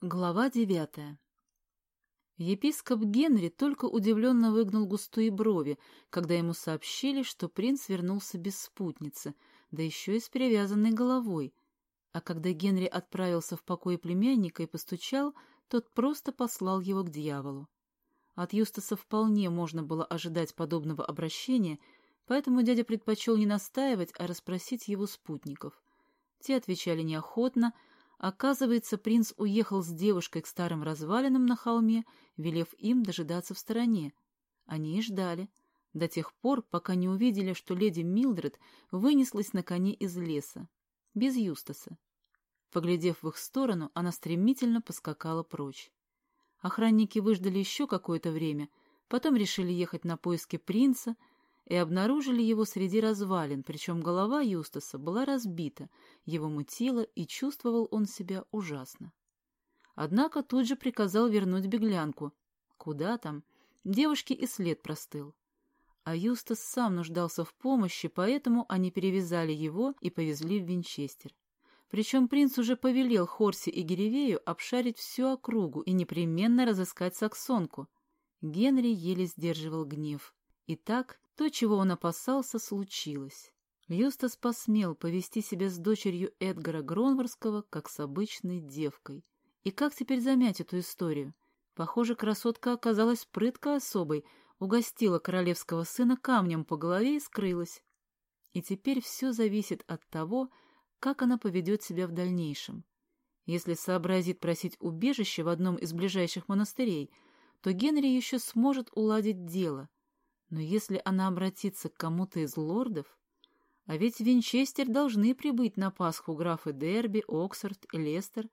Глава девятая Епископ Генри только удивленно выгнул густые брови, когда ему сообщили, что принц вернулся без спутницы, да еще и с перевязанной головой. А когда Генри отправился в покой племянника и постучал, тот просто послал его к дьяволу. От Юстаса вполне можно было ожидать подобного обращения, поэтому дядя предпочел не настаивать, а расспросить его спутников. Те отвечали неохотно, Оказывается, принц уехал с девушкой к старым развалинам на холме, велев им дожидаться в стороне. Они и ждали, до тех пор, пока не увидели, что леди Милдред вынеслась на коне из леса, без Юстаса. Поглядев в их сторону, она стремительно поскакала прочь. Охранники выждали еще какое-то время, потом решили ехать на поиски принца — и обнаружили его среди развалин, причем голова Юстаса была разбита, его мутило, и чувствовал он себя ужасно. Однако тут же приказал вернуть беглянку. Куда там? Девушке и след простыл. А Юстас сам нуждался в помощи, поэтому они перевязали его и повезли в Винчестер. Причем принц уже повелел Хорси и Геревею обшарить всю округу и непременно разыскать саксонку. Генри еле сдерживал гнев. И так то, чего он опасался, случилось. Юстас посмел повести себя с дочерью Эдгара Гронворского, как с обычной девкой. И как теперь замять эту историю? Похоже, красотка оказалась прыткой особой, угостила королевского сына камнем по голове и скрылась. И теперь все зависит от того, как она поведет себя в дальнейшем. Если сообразит просить убежище в одном из ближайших монастырей, то Генри еще сможет уладить дело — но если она обратится к кому-то из лордов... А ведь Винчестер должны прибыть на Пасху графы Дерби, Оксфорд и Лестер.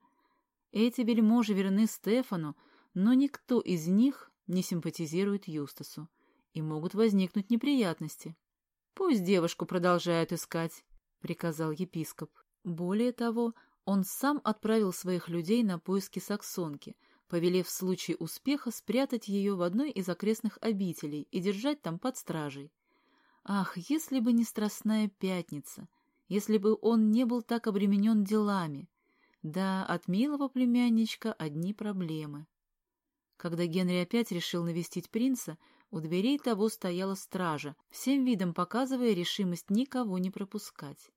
Эти вельможи верны Стефану, но никто из них не симпатизирует Юстасу, и могут возникнуть неприятности. «Пусть девушку продолжают искать», — приказал епископ. Более того, он сам отправил своих людей на поиски саксонки, повелев в случае успеха спрятать ее в одной из окрестных обителей и держать там под стражей. Ах, если бы не Страстная Пятница, если бы он не был так обременен делами. Да, от милого племянничка одни проблемы. Когда Генри опять решил навестить принца, у дверей того стояла стража, всем видом показывая решимость никого не пропускать.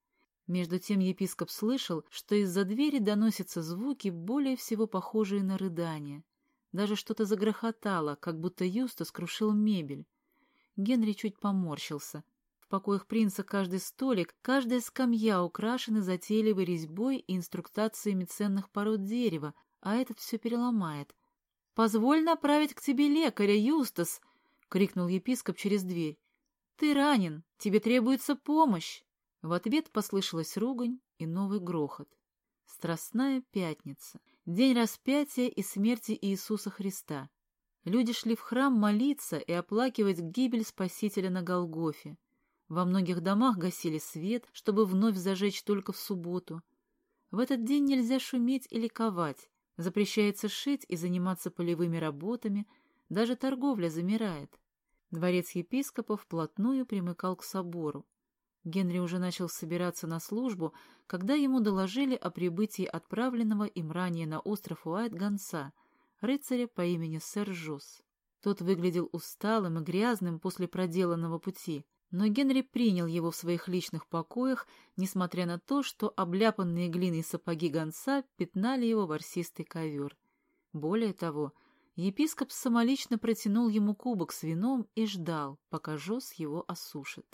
Между тем епископ слышал, что из-за двери доносятся звуки, более всего похожие на рыдания. Даже что-то загрохотало, как будто Юста скрушил мебель. Генри чуть поморщился. В покоях принца каждый столик, каждая скамья украшены затейливой резьбой и инструктациями ценных пород дерева, а этот все переломает. — Позволь направить к тебе лекаря, Юстас! — крикнул епископ через дверь. — Ты ранен, тебе требуется помощь! В ответ послышалась ругань и новый грохот. Страстная пятница, день распятия и смерти Иисуса Христа. Люди шли в храм молиться и оплакивать гибель Спасителя на Голгофе. Во многих домах гасили свет, чтобы вновь зажечь только в субботу. В этот день нельзя шуметь и ликовать, запрещается шить и заниматься полевыми работами, даже торговля замирает. Дворец епископа вплотную примыкал к собору. Генри уже начал собираться на службу, когда ему доложили о прибытии отправленного им ранее на остров Уайт гонца, рыцаря по имени Сэр Жос. Тот выглядел усталым и грязным после проделанного пути, но Генри принял его в своих личных покоях, несмотря на то, что обляпанные глиной сапоги гонца пятнали его ворсистый ковер. Более того, епископ самолично протянул ему кубок с вином и ждал, пока Жос его осушит.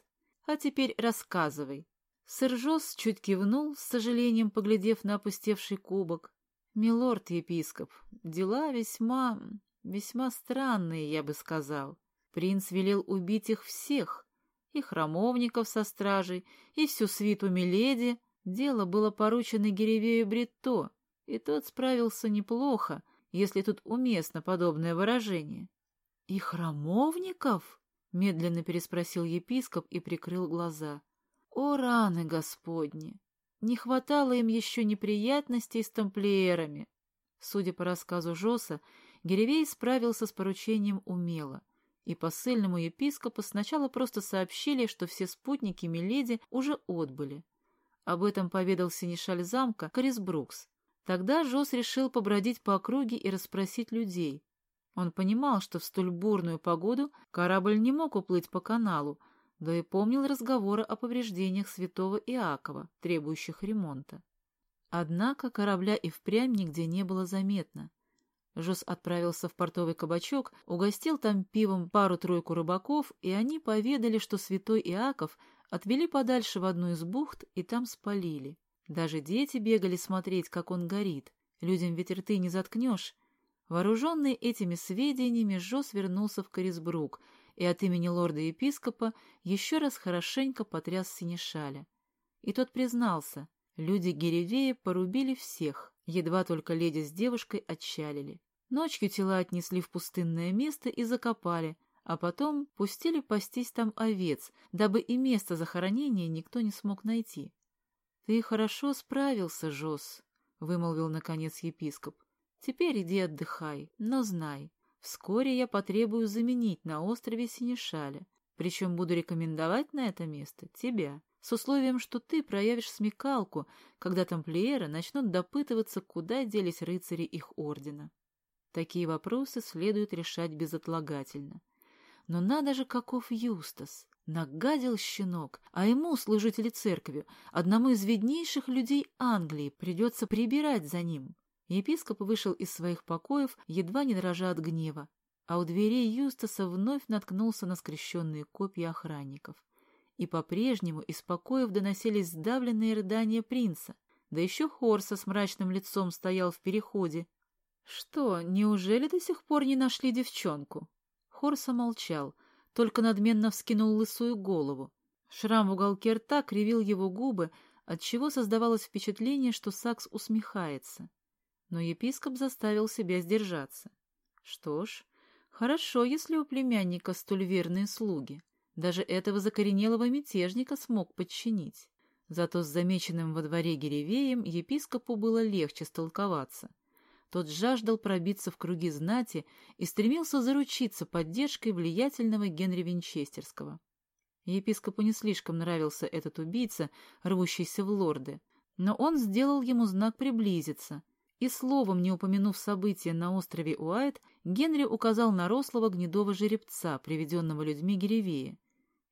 А теперь рассказывай. Сержос чуть кивнул, с сожалением поглядев на опустевший кубок. Милорд-епископ, дела весьма... весьма странные, я бы сказал. Принц велел убить их всех, и храмовников со стражей, и всю свиту Миледи. Дело было поручено Геревею Бритто, и тот справился неплохо, если тут уместно подобное выражение. — И храмовников? Медленно переспросил епископ и прикрыл глаза. О, раны Господни! Не хватало им еще неприятностей с тамплиерами. Судя по рассказу Жоса, Геревей справился с поручением умело, и посыльному епископу сначала просто сообщили, что все спутники Миледи уже отбыли. Об этом поведал синешаль замка Корисбрукс. Тогда Жос решил побродить по округе и расспросить людей. Он понимал, что в столь бурную погоду корабль не мог уплыть по каналу, да и помнил разговоры о повреждениях святого Иакова, требующих ремонта. Однако корабля и впрямь нигде не было заметно. Жос отправился в портовый кабачок, угостил там пивом пару-тройку рыбаков, и они поведали, что святой Иаков отвели подальше в одну из бухт и там спалили. Даже дети бегали смотреть, как он горит. Людям ведь рты не заткнешь. Вооруженный этими сведениями, Жос вернулся в Корисбрук и от имени лорда-епископа еще раз хорошенько потряс Синешаля. И тот признался, люди Геревея порубили всех, едва только леди с девушкой отчалили. Ночью тела отнесли в пустынное место и закопали, а потом пустили пастись там овец, дабы и место захоронения никто не смог найти. — Ты хорошо справился, Жос, — вымолвил наконец епископ. — Теперь иди отдыхай, но знай, вскоре я потребую заменить на острове Синешаля, причем буду рекомендовать на это место тебя, с условием, что ты проявишь смекалку, когда тамплиеры начнут допытываться, куда делись рыцари их ордена. Такие вопросы следует решать безотлагательно. Но надо же, каков Юстас! Нагадил щенок, а ему, служители церкви, одному из виднейших людей Англии, придется прибирать за ним. Епископ вышел из своих покоев, едва не дрожа от гнева, а у дверей Юстаса вновь наткнулся на скрещенные копья охранников. И по-прежнему из покоев доносились сдавленные рыдания принца, да еще Хорса с мрачным лицом стоял в переходе. — Что, неужели до сих пор не нашли девчонку? Хорса молчал, только надменно вскинул лысую голову. Шрам в уголке рта кривил его губы, отчего создавалось впечатление, что Сакс усмехается. Но епископ заставил себя сдержаться. Что ж, хорошо, если у племянника столь верные слуги. Даже этого закоренелого мятежника смог подчинить. Зато с замеченным во дворе Геревеем епископу было легче столковаться. Тот жаждал пробиться в круги знати и стремился заручиться поддержкой влиятельного Генри Винчестерского. Епископу не слишком нравился этот убийца, рвущийся в лорды, но он сделал ему знак приблизиться, и, словом не упомянув события на острове Уайт, Генри указал на рослого гнедого жеребца, приведенного людьми Геревея.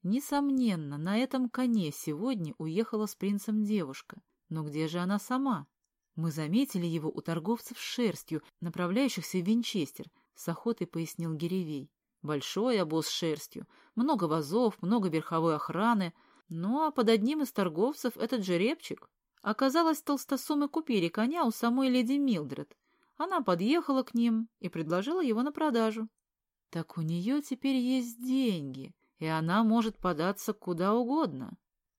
Несомненно, на этом коне сегодня уехала с принцем девушка, но где же она сама? Мы заметили его у торговцев шерстью, направляющихся в Винчестер, с охотой пояснил Гиревей. Большой обоз шерстью, много вазов, много верховой охраны. Ну, а под одним из торговцев этот жеребчик. Оказалось, толстосумы купили коня у самой леди Милдред. Она подъехала к ним и предложила его на продажу. Так у нее теперь есть деньги, и она может податься куда угодно.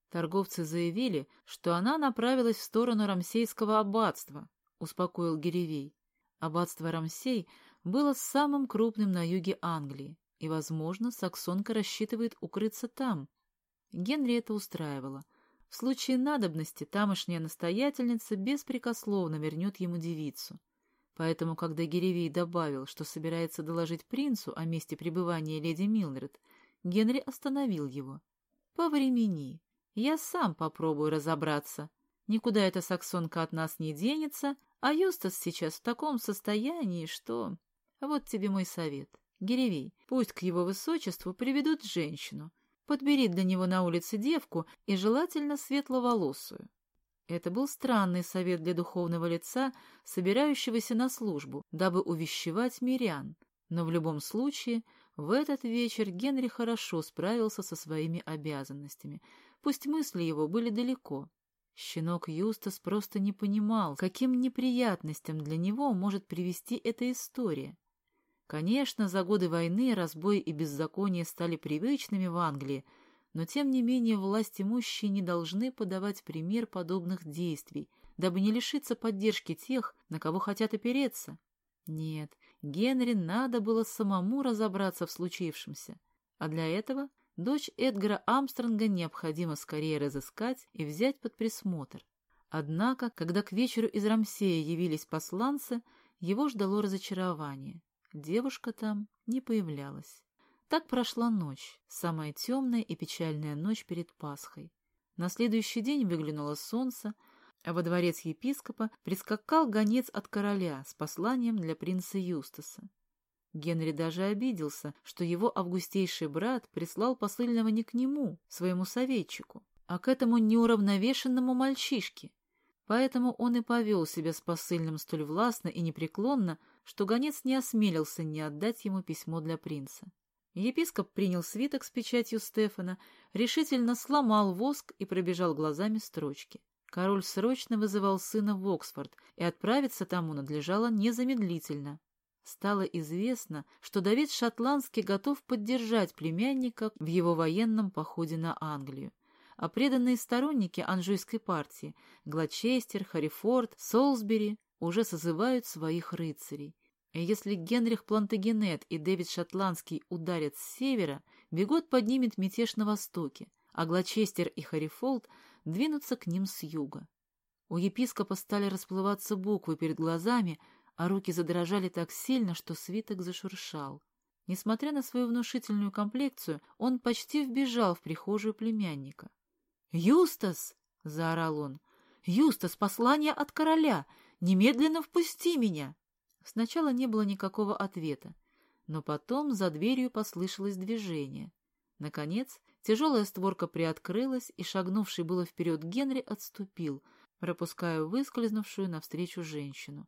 Торговцы заявили, что она направилась в сторону Рамсейского аббатства, успокоил Гиревей. Аббатство Рамсей было самым крупным на юге Англии, и, возможно, саксонка рассчитывает укрыться там. Генри это устраивало. В случае надобности тамошняя настоятельница беспрекословно вернет ему девицу. Поэтому, когда Гиревей добавил, что собирается доложить принцу о месте пребывания леди Милдред, Генри остановил его. «Повремени. Я сам попробую разобраться. Никуда эта саксонка от нас не денется, а Юстас сейчас в таком состоянии, что... Вот тебе мой совет. Геревей, пусть к его высочеству приведут женщину. Подбери для него на улице девку и желательно светловолосую. Это был странный совет для духовного лица, собирающегося на службу, дабы увещевать мирян. Но в любом случае, в этот вечер Генри хорошо справился со своими обязанностями, Пусть мысли его были далеко. Щенок Юстас просто не понимал, каким неприятностям для него может привести эта история. Конечно, за годы войны разбой и беззаконие стали привычными в Англии, но тем не менее власть имущие не должны подавать пример подобных действий, дабы не лишиться поддержки тех, на кого хотят опереться. Нет, Генри надо было самому разобраться в случившемся, а для этого Дочь Эдгара Амстронга необходимо скорее разыскать и взять под присмотр. Однако, когда к вечеру из Рамсея явились посланцы, его ждало разочарование. Девушка там не появлялась. Так прошла ночь, самая темная и печальная ночь перед Пасхой. На следующий день выглянуло солнце, а во дворец епископа прискакал гонец от короля с посланием для принца Юстаса. Генри даже обиделся, что его августейший брат прислал посыльного не к нему, своему советчику, а к этому неуравновешенному мальчишке. Поэтому он и повел себя с посыльным столь властно и непреклонно, что гонец не осмелился не отдать ему письмо для принца. Епископ принял свиток с печатью Стефана, решительно сломал воск и пробежал глазами строчки. Король срочно вызывал сына в Оксфорд, и отправиться тому надлежало незамедлительно стало известно, что Давид Шотландский готов поддержать племянника в его военном походе на Англию, а преданные сторонники Анжуйской партии Глочестер, Харрифорд, Солсбери уже созывают своих рыцарей. И если Генрих Плантагенет и Дэвид Шотландский ударят с севера, Бегот поднимет мятеж на востоке, а Глочестер и Харрифолд двинутся к ним с юга. У епископа стали расплываться буквы перед глазами, а руки задрожали так сильно, что свиток зашуршал. Несмотря на свою внушительную комплекцию, он почти вбежал в прихожую племянника. «Юстас!» — заорал он. «Юстас, послание от короля! Немедленно впусти меня!» Сначала не было никакого ответа, но потом за дверью послышалось движение. Наконец, тяжелая створка приоткрылась, и шагнувший было вперед Генри отступил, пропуская выскользнувшую навстречу женщину.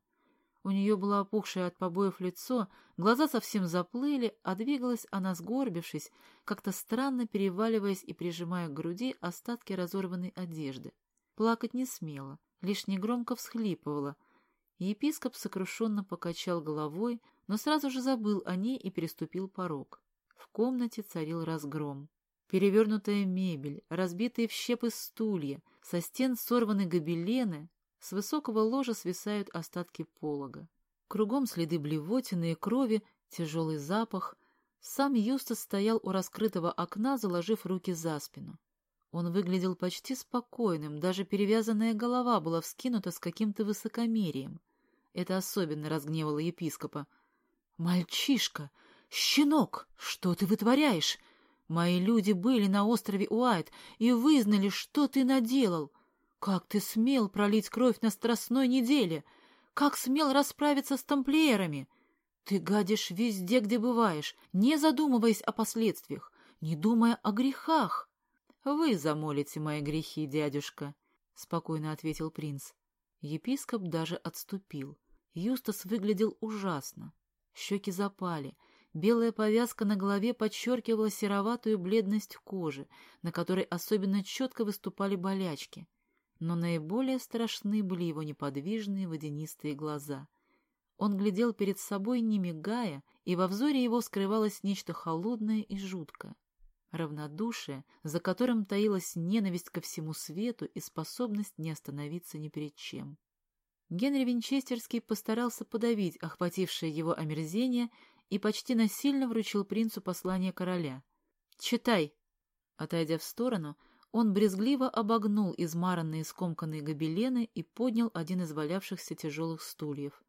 У нее было опухшее от побоев лицо, глаза совсем заплыли, а двигалась она, сгорбившись, как-то странно переваливаясь и прижимая к груди остатки разорванной одежды. Плакать не смела, лишь негромко всхлипывала. Епископ сокрушенно покачал головой, но сразу же забыл о ней и переступил порог. В комнате царил разгром. Перевернутая мебель, разбитые в щепы стулья, со стен сорваны гобелены, с высокого ложа свисают остатки полога. Кругом следы блевотины и крови, тяжелый запах. Сам Юстас стоял у раскрытого окна, заложив руки за спину. Он выглядел почти спокойным, даже перевязанная голова была вскинута с каким-то высокомерием. Это особенно разгневало епископа. «Мальчишка! Щенок! Что ты вытворяешь? Мои люди были на острове Уайт и вызнали, что ты наделал. Как ты смел пролить кровь на страстной неделе? Как смел расправиться с тамплиерами? Ты гадишь везде, где бываешь, не задумываясь о последствиях, не думая о грехах. — Вы замолите мои грехи, дядюшка, — спокойно ответил принц. Епископ даже отступил. Юстас выглядел ужасно. Щеки запали, белая повязка на голове подчеркивала сероватую бледность кожи, на которой особенно четко выступали болячки но наиболее страшны были его неподвижные водянистые глаза. Он глядел перед собой, не мигая, и во взоре его скрывалось нечто холодное и жуткое. Равнодушие, за которым таилась ненависть ко всему свету и способность не остановиться ни перед чем. Генри Винчестерский постарался подавить охватившее его омерзение и почти насильно вручил принцу послание короля. «Читай!» Отойдя в сторону, он брезгливо обогнул измаранные скомканные гобелены и поднял один из валявшихся тяжелых стульев.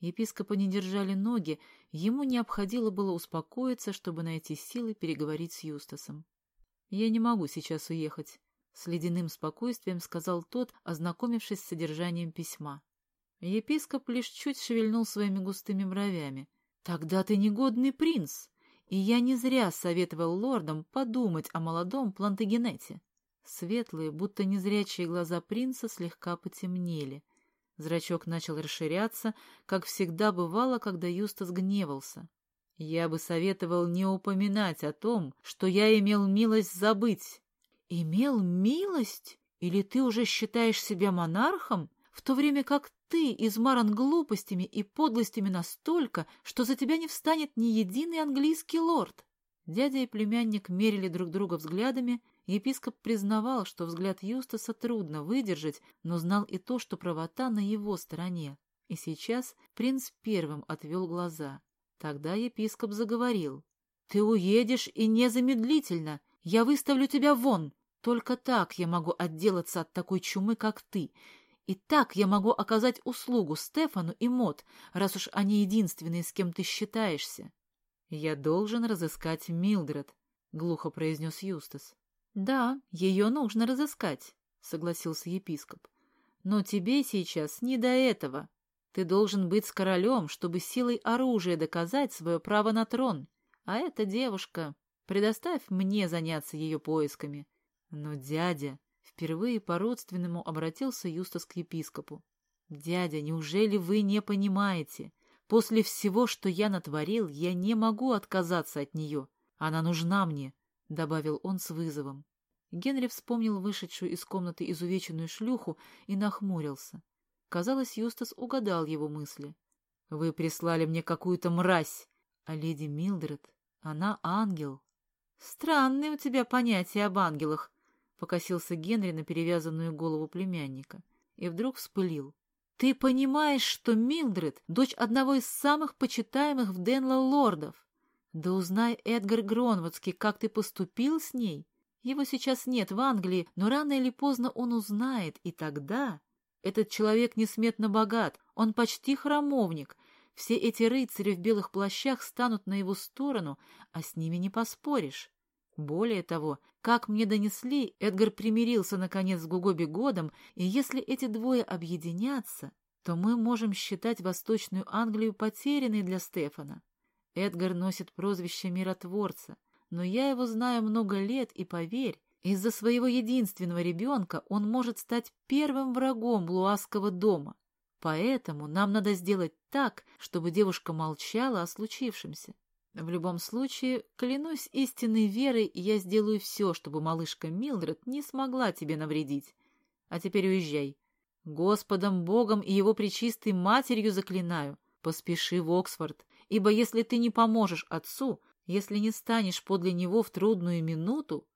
Епископа не держали ноги, ему необходимо было успокоиться, чтобы найти силы переговорить с Юстасом. «Я не могу сейчас уехать», — с ледяным спокойствием сказал тот, ознакомившись с содержанием письма. Епископ лишь чуть шевельнул своими густыми бровями. «Тогда ты негодный принц, и я не зря советовал лордам подумать о молодом Плантагенете». Светлые, будто незрячие глаза принца слегка потемнели. Зрачок начал расширяться, как всегда бывало, когда Юстас гневался. Я бы советовал не упоминать о том, что я имел милость забыть. Имел милость? Или ты уже считаешь себя монархом, в то время как ты измаран глупостями и подлостями настолько, что за тебя не встанет ни единый английский лорд? Дядя и племянник мерили друг друга взглядами, Епископ признавал, что взгляд Юстаса трудно выдержать, но знал и то, что правота на его стороне. И сейчас принц первым отвел глаза. Тогда епископ заговорил. «Ты уедешь и незамедлительно! Я выставлю тебя вон! Только так я могу отделаться от такой чумы, как ты. И так я могу оказать услугу Стефану и Мот, раз уж они единственные, с кем ты считаешься». «Я должен разыскать Милдред», — глухо произнес Юстас. «Да, ее нужно разыскать», — согласился епископ. Но тебе сейчас не до этого. Ты должен быть с королем, чтобы силой оружия доказать свое право на трон. А эта девушка... Предоставь мне заняться ее поисками. Но дядя... Впервые по-родственному обратился Юстас к епископу. «Дядя, неужели вы не понимаете? После всего, что я натворил, я не могу отказаться от нее. Она нужна мне», — добавил он с вызовом. Генри вспомнил вышедшую из комнаты изувеченную шлюху и нахмурился. Казалось, Юстас угадал его мысли. «Вы прислали мне какую-то мразь, а леди Милдред, она ангел». «Странные у тебя понятия об ангелах», — покосился Генри на перевязанную голову племянника и вдруг вспылил. «Ты понимаешь, что Милдред — дочь одного из самых почитаемых в Денло лордов? Да узнай, Эдгар Гронвудский, как ты поступил с ней. Его сейчас нет в Англии, но рано или поздно он узнает, и тогда... Этот человек несметно богат, он почти храмовник. Все эти рыцари в белых плащах станут на его сторону, а с ними не поспоришь. Более того, как мне донесли, Эдгар примирился наконец с Гугоби Годом, и если эти двое объединятся, то мы можем считать Восточную Англию потерянной для Стефана. Эдгар носит прозвище миротворца, но я его знаю много лет, и поверь, из-за своего единственного ребенка он может стать первым врагом Блуасского дома. Поэтому нам надо сделать так, чтобы девушка молчала о случившемся. В любом случае, клянусь истинной верой, я сделаю все, чтобы малышка Милдред не смогла тебе навредить. А теперь уезжай. Господом Богом и его пречистой матерью заклинаю, поспеши в Оксфорд, ибо если ты не поможешь отцу, если не станешь подле него в трудную минуту,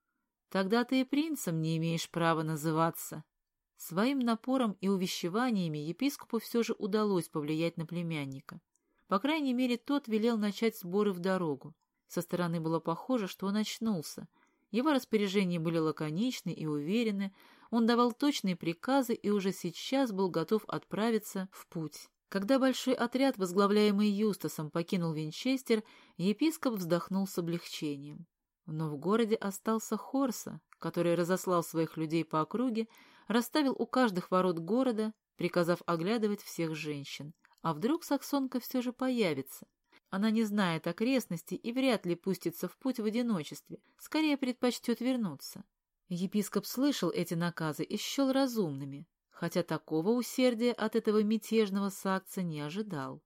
тогда ты и принцем не имеешь права называться. Своим напором и увещеваниями епископу все же удалось повлиять на племянника. По крайней мере, тот велел начать сборы в дорогу. Со стороны было похоже, что он очнулся. Его распоряжения были лаконичны и уверены, он давал точные приказы и уже сейчас был готов отправиться в путь. Когда большой отряд, возглавляемый Юстасом, покинул Винчестер, епископ вздохнул с облегчением. Но в городе остался Хорса, который разослал своих людей по округе, расставил у каждых ворот города, приказав оглядывать всех женщин. А вдруг саксонка все же появится? Она не знает окрестностей и вряд ли пустится в путь в одиночестве, скорее предпочтет вернуться. Епископ слышал эти наказы и счел разумными, хотя такого усердия от этого мятежного сакца не ожидал.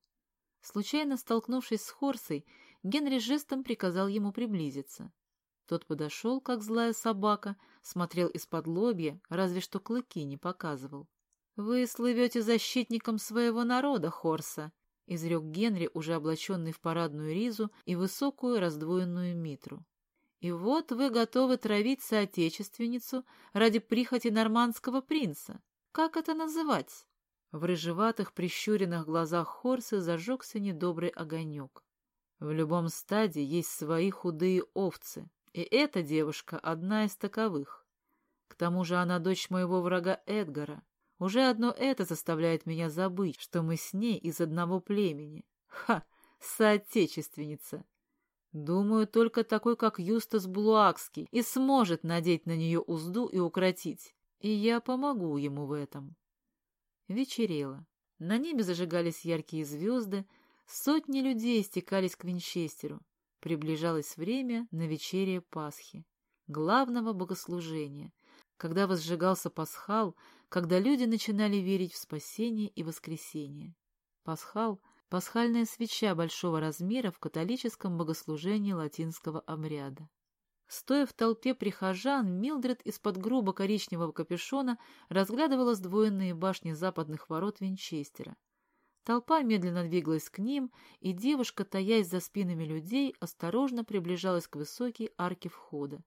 Случайно столкнувшись с Хорсой, Генри жестом приказал ему приблизиться. Тот подошел, как злая собака, смотрел из-под лобья, разве что клыки не показывал. «Вы слывете защитником своего народа, Хорса», — изрек Генри, уже облаченный в парадную ризу и высокую раздвоенную митру. «И вот вы готовы травить соотечественницу ради прихоти нормандского принца. Как это называть?» В рыжеватых прищуренных глазах Хорса зажегся недобрый огонек. В любом стаде есть свои худые овцы, и эта девушка одна из таковых. К тому же она дочь моего врага Эдгара, уже одно это заставляет меня забыть, что мы с ней из одного племени. Ха! Соотечественница! Думаю, только такой, как Юстас Блуакский, и сможет надеть на нее узду и укротить. И я помогу ему в этом. Вечерело. На небе зажигались яркие звезды, сотни людей стекались к Винчестеру. Приближалось время на вечере Пасхи, главного богослужения, когда возжигался пасхал, когда люди начинали верить в спасение и воскресение. Пасхал — пасхальная свеча большого размера в католическом богослужении латинского обряда. Стоя в толпе прихожан, Милдред из-под грубо коричневого капюшона разглядывала сдвоенные башни западных ворот Винчестера. Толпа медленно двигалась к ним, и девушка, таясь за спинами людей, осторожно приближалась к высокой арке входа.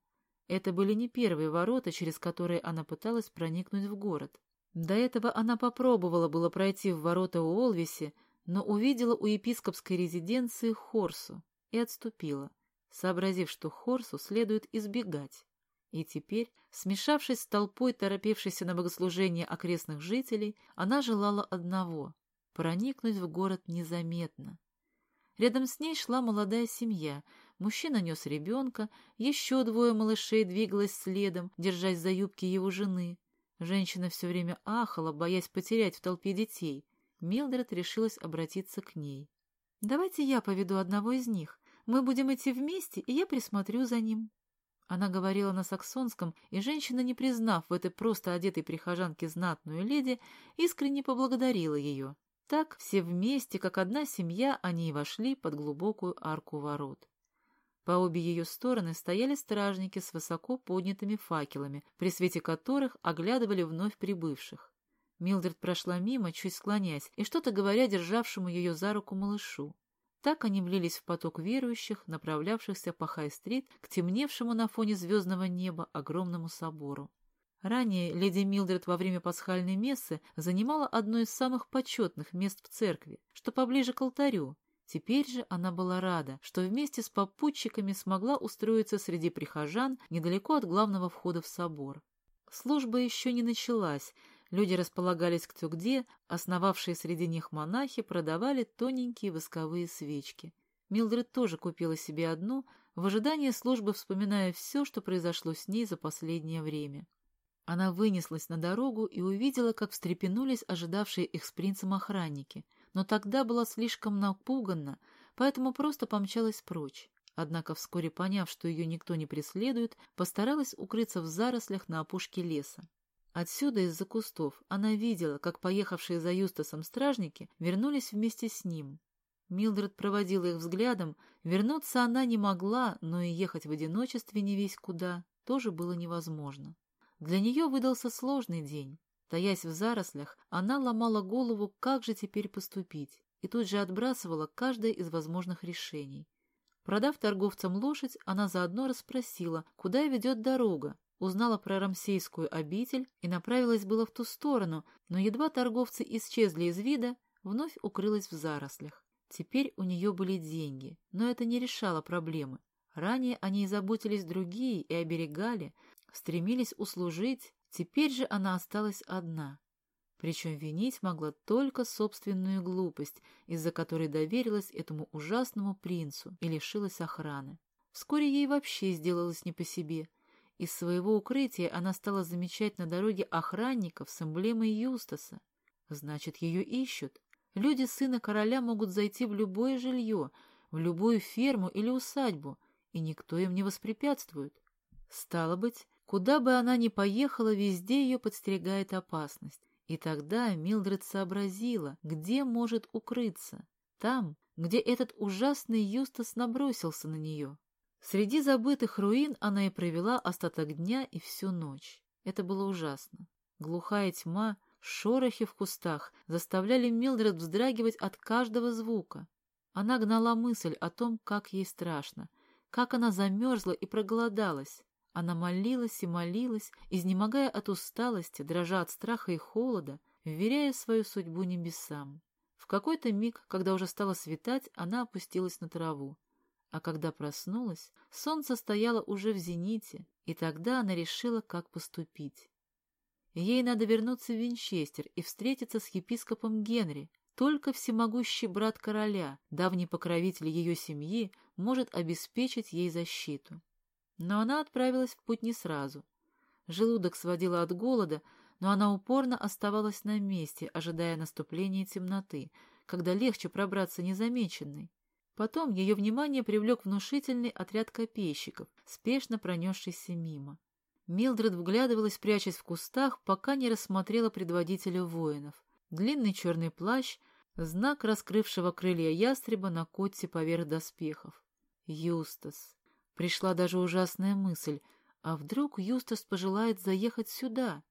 Это были не первые ворота, через которые она пыталась проникнуть в город. До этого она попробовала было пройти в ворота у Олвиси, но увидела у епископской резиденции Хорсу и отступила, сообразив, что Хорсу следует избегать. И теперь, смешавшись с толпой, торопившейся на богослужение окрестных жителей, она желала одного — проникнуть в город незаметно. Рядом с ней шла молодая семья, Мужчина нес ребенка, еще двое малышей двигалось следом, держась за юбки его жены. Женщина все время ахала, боясь потерять в толпе детей. Милдред решилась обратиться к ней. «Давайте я поведу одного из них. Мы будем идти вместе, и я присмотрю за ним». Она говорила на саксонском, и женщина, не признав в этой просто одетой прихожанке знатную леди, искренне поблагодарила ее. Так все вместе, как одна семья, они и вошли под глубокую арку ворот. По обе ее стороны стояли стражники с высоко поднятыми факелами, при свете которых оглядывали вновь прибывших. Милдред прошла мимо, чуть склоняясь, и что-то говоря державшему ее за руку малышу. Так они влились в поток верующих, направлявшихся по Хай-стрит к темневшему на фоне звездного неба огромному собору. Ранее леди Милдред во время пасхальной мессы занимала одно из самых почетных мест в церкви, что поближе к алтарю, Теперь же она была рада, что вместе с попутчиками смогла устроиться среди прихожан недалеко от главного входа в собор. Служба еще не началась, люди располагались кто где, основавшие среди них монахи продавали тоненькие восковые свечки. Милдред тоже купила себе одну, в ожидании службы вспоминая все, что произошло с ней за последнее время. Она вынеслась на дорогу и увидела, как встрепенулись ожидавшие их с принцем охранники — но тогда была слишком напугана, поэтому просто помчалась прочь. Однако, вскоре поняв, что ее никто не преследует, постаралась укрыться в зарослях на опушке леса. Отсюда, из-за кустов, она видела, как поехавшие за Юстасом стражники вернулись вместе с ним. Милдред проводила их взглядом. Вернуться она не могла, но и ехать в одиночестве не весь куда тоже было невозможно. Для нее выдался сложный день. Таясь в зарослях, она ломала голову, как же теперь поступить, и тут же отбрасывала каждое из возможных решений. Продав торговцам лошадь, она заодно расспросила, куда ведет дорога, узнала про рамсейскую обитель и направилась было в ту сторону, но едва торговцы исчезли из вида, вновь укрылась в зарослях. Теперь у нее были деньги, но это не решало проблемы. Ранее они и заботились другие и оберегали, стремились услужить, Теперь же она осталась одна. Причем винить могла только собственную глупость, из-за которой доверилась этому ужасному принцу и лишилась охраны. Вскоре ей вообще сделалось не по себе. Из своего укрытия она стала замечать на дороге охранников с эмблемой Юстаса. Значит, ее ищут. Люди сына короля могут зайти в любое жилье, в любую ферму или усадьбу, и никто им не воспрепятствует. Стало быть, Куда бы она ни поехала, везде ее подстерегает опасность. И тогда Милдред сообразила, где может укрыться. Там, где этот ужасный Юстас набросился на нее. Среди забытых руин она и провела остаток дня и всю ночь. Это было ужасно. Глухая тьма, шорохи в кустах заставляли Милдред вздрагивать от каждого звука. Она гнала мысль о том, как ей страшно, как она замерзла и проголодалась. Она молилась и молилась, изнемогая от усталости, дрожа от страха и холода, вверяя свою судьбу небесам. В какой-то миг, когда уже стало светать, она опустилась на траву. А когда проснулась, солнце стояло уже в зените, и тогда она решила, как поступить. Ей надо вернуться в Винчестер и встретиться с епископом Генри. Только всемогущий брат короля, давний покровитель ее семьи, может обеспечить ей защиту. Но она отправилась в путь не сразу. Желудок сводила от голода, но она упорно оставалась на месте, ожидая наступления темноты, когда легче пробраться незамеченной. Потом ее внимание привлек внушительный отряд копейщиков, спешно пронесшийся мимо. Милдред вглядывалась, прячась в кустах, пока не рассмотрела предводителя воинов. Длинный черный плащ — знак раскрывшего крылья ястреба на котте поверх доспехов. Юстас. Пришла даже ужасная мысль, а вдруг Юстас пожелает заехать сюда?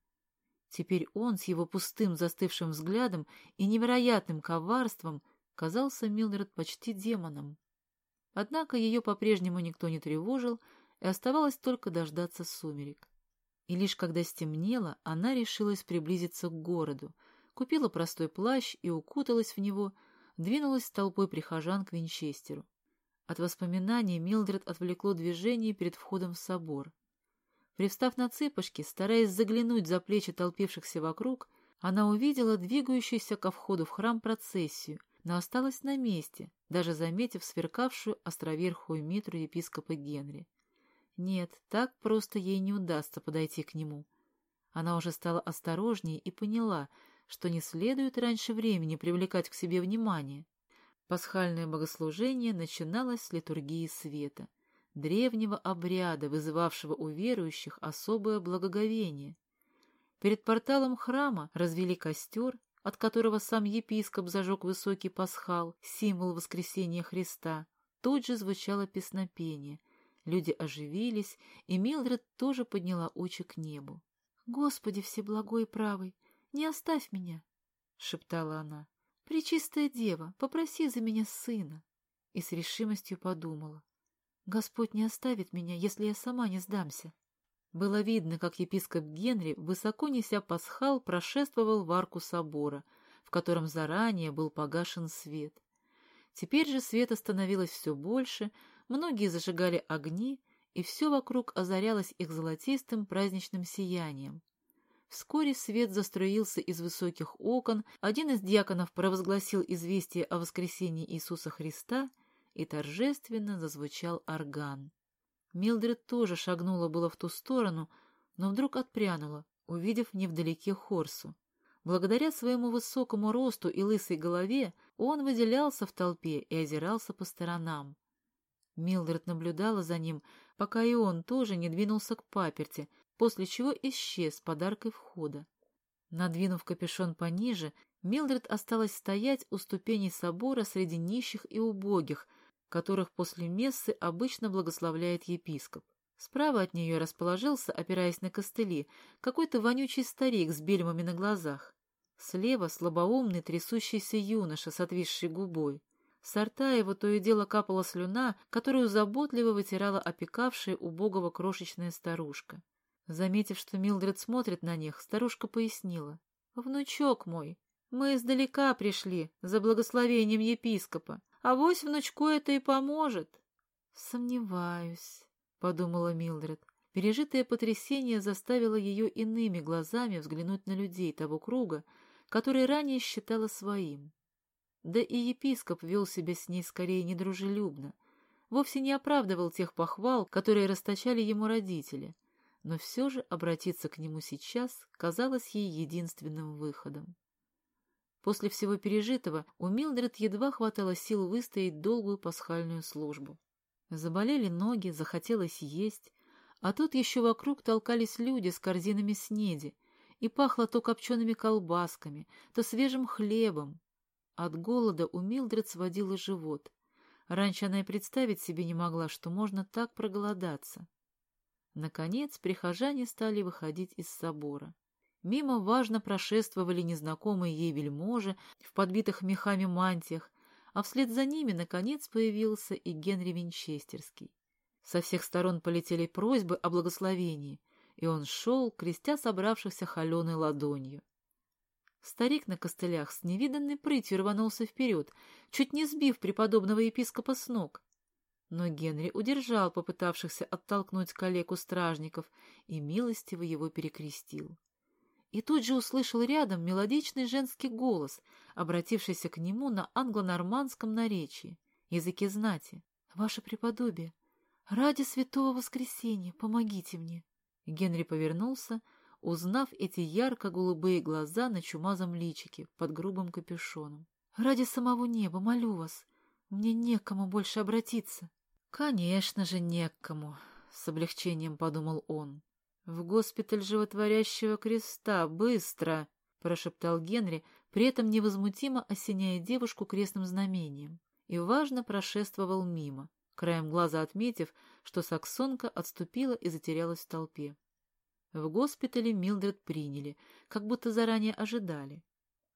Теперь он с его пустым застывшим взглядом и невероятным коварством казался Милдред почти демоном. Однако ее по-прежнему никто не тревожил, и оставалось только дождаться сумерек. И лишь когда стемнело, она решилась приблизиться к городу, купила простой плащ и укуталась в него, двинулась с толпой прихожан к Винчестеру. От воспоминаний Милдред отвлекло движение перед входом в собор. Привстав на цыпочки, стараясь заглянуть за плечи толпившихся вокруг, она увидела двигающуюся ко входу в храм процессию, но осталась на месте, даже заметив сверкавшую островерхую митру епископа Генри. Нет, так просто ей не удастся подойти к нему. Она уже стала осторожнее и поняла, что не следует раньше времени привлекать к себе внимание. Пасхальное богослужение начиналось с литургии света, древнего обряда, вызывавшего у верующих особое благоговение. Перед порталом храма развели костер, от которого сам епископ зажег высокий пасхал, символ воскресения Христа. Тут же звучало песнопение. Люди оживились, и Милдред тоже подняла очи к небу. «Господи всеблагой и правый, не оставь меня!» — шептала она. «Пречистая дева, попроси за меня сына!» И с решимостью подумала. «Господь не оставит меня, если я сама не сдамся!» Было видно, как епископ Генри, высоко неся пасхал, прошествовал в арку собора, в котором заранее был погашен свет. Теперь же света становилось все больше, многие зажигали огни, и все вокруг озарялось их золотистым праздничным сиянием. Вскоре свет заструился из высоких окон, один из диаконов провозгласил известие о воскресении Иисуса Христа, и торжественно зазвучал орган. Милдред тоже шагнула было в ту сторону, но вдруг отпрянула, увидев невдалеке Хорсу. Благодаря своему высокому росту и лысой голове он выделялся в толпе и озирался по сторонам. Милдред наблюдала за ним, пока и он тоже не двинулся к паперти, после чего исчез с подаркой входа. Надвинув капюшон пониже, Милдред осталась стоять у ступеней собора среди нищих и убогих, которых после мессы обычно благословляет епископ. Справа от нее расположился, опираясь на костыли, какой-то вонючий старик с бельмами на глазах. Слева слабоумный трясущийся юноша с отвисшей губой. С рта его то и дело капала слюна, которую заботливо вытирала опекавшая убогого крошечная старушка. Заметив, что Милдред смотрит на них, старушка пояснила. «Внучок мой, мы издалека пришли, за благословением епископа. А вось внучку это и поможет. Сомневаюсь, подумала Милдред. Пережитое потрясение заставило ее иными глазами взглянуть на людей того круга, который ранее считала своим. Да и епископ вел себя с ней скорее недружелюбно, вовсе не оправдывал тех похвал, которые расточали ему родители, но все же обратиться к нему сейчас казалось ей единственным выходом. После всего пережитого у Милдред едва хватало сил выстоять долгую пасхальную службу. Заболели ноги, захотелось есть, а тут еще вокруг толкались люди с корзинами снеди, и пахло то копчеными колбасками, то свежим хлебом. От голода у Милдред сводила живот. Раньше она и представить себе не могла, что можно так проголодаться. Наконец прихожане стали выходить из собора. Мимо важно прошествовали незнакомые ей вельможи в подбитых мехами мантиях, а вслед за ними, наконец, появился и Генри Винчестерский. Со всех сторон полетели просьбы о благословении, и он шел, крестя собравшихся холеной ладонью. Старик на костылях с невиданной прытью рванулся вперед, чуть не сбив преподобного епископа с ног. Но Генри удержал попытавшихся оттолкнуть коллегу стражников и милостиво его перекрестил и тут же услышал рядом мелодичный женский голос, обратившийся к нему на англо-нормандском наречии, языке знати. «Ваше преподобие, ради святого воскресения помогите мне!» Генри повернулся, узнав эти ярко-голубые глаза на чумазом личике под грубым капюшоном. «Ради самого неба, молю вас, мне некому больше обратиться». «Конечно же, некому», — с облегчением подумал он. «В госпиталь животворящего креста! Быстро!» — прошептал Генри, при этом невозмутимо осеняя девушку крестным знамением, и важно прошествовал мимо, краем глаза отметив, что саксонка отступила и затерялась в толпе. В госпитале Милдред приняли, как будто заранее ожидали.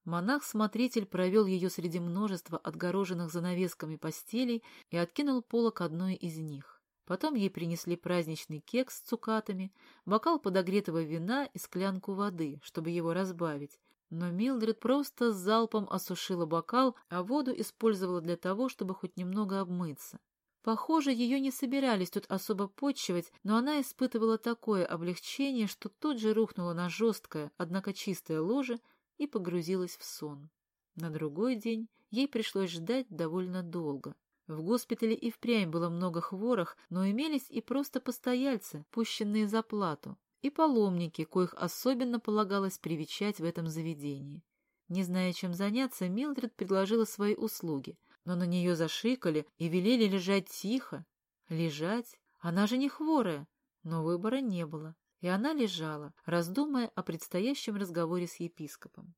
Монах-смотритель провел ее среди множества отгороженных занавесками постелей и откинул полок одной из них. Потом ей принесли праздничный кекс с цукатами, бокал подогретого вина и склянку воды, чтобы его разбавить. Но Милдред просто с залпом осушила бокал, а воду использовала для того, чтобы хоть немного обмыться. Похоже, ее не собирались тут особо почивать, но она испытывала такое облегчение, что тут же рухнула на жесткое, однако чистое ложе и погрузилась в сон. На другой день ей пришлось ждать довольно долго. В госпитале и впрямь было много хворых, но имелись и просто постояльцы, пущенные за плату. и паломники, коих особенно полагалось привечать в этом заведении. Не зная, чем заняться, Милдред предложила свои услуги, но на нее зашикали и велели лежать тихо. Лежать? Она же не хворая. Но выбора не было, и она лежала, раздумывая о предстоящем разговоре с епископом.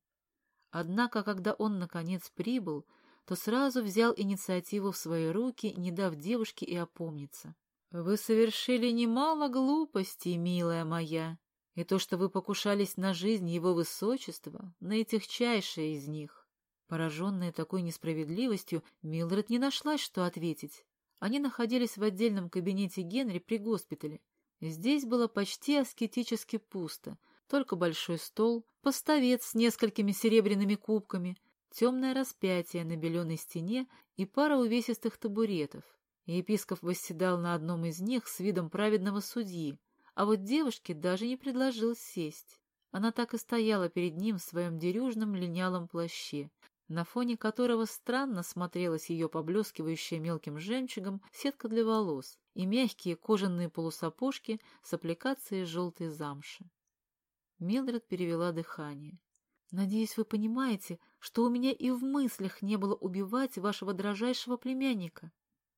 Однако, когда он, наконец, прибыл, то сразу взял инициативу в свои руки, не дав девушке и опомниться. «Вы совершили немало глупостей, милая моя, и то, что вы покушались на жизнь его высочества, наитягчайшее из них». Пораженная такой несправедливостью, Милдред не нашлась, что ответить. Они находились в отдельном кабинете Генри при госпитале. Здесь было почти аскетически пусто, только большой стол, поставец с несколькими серебряными кубками, темное распятие на беленой стене и пара увесистых табуретов. Епископ восседал на одном из них с видом праведного судьи, а вот девушке даже не предложил сесть. Она так и стояла перед ним в своем дерюжном линялом плаще, на фоне которого странно смотрелась ее поблескивающая мелким жемчугом сетка для волос и мягкие кожаные полусапожки с аппликацией желтой замши. Милдред перевела дыхание. «Надеюсь, вы понимаете, что у меня и в мыслях не было убивать вашего дрожайшего племянника».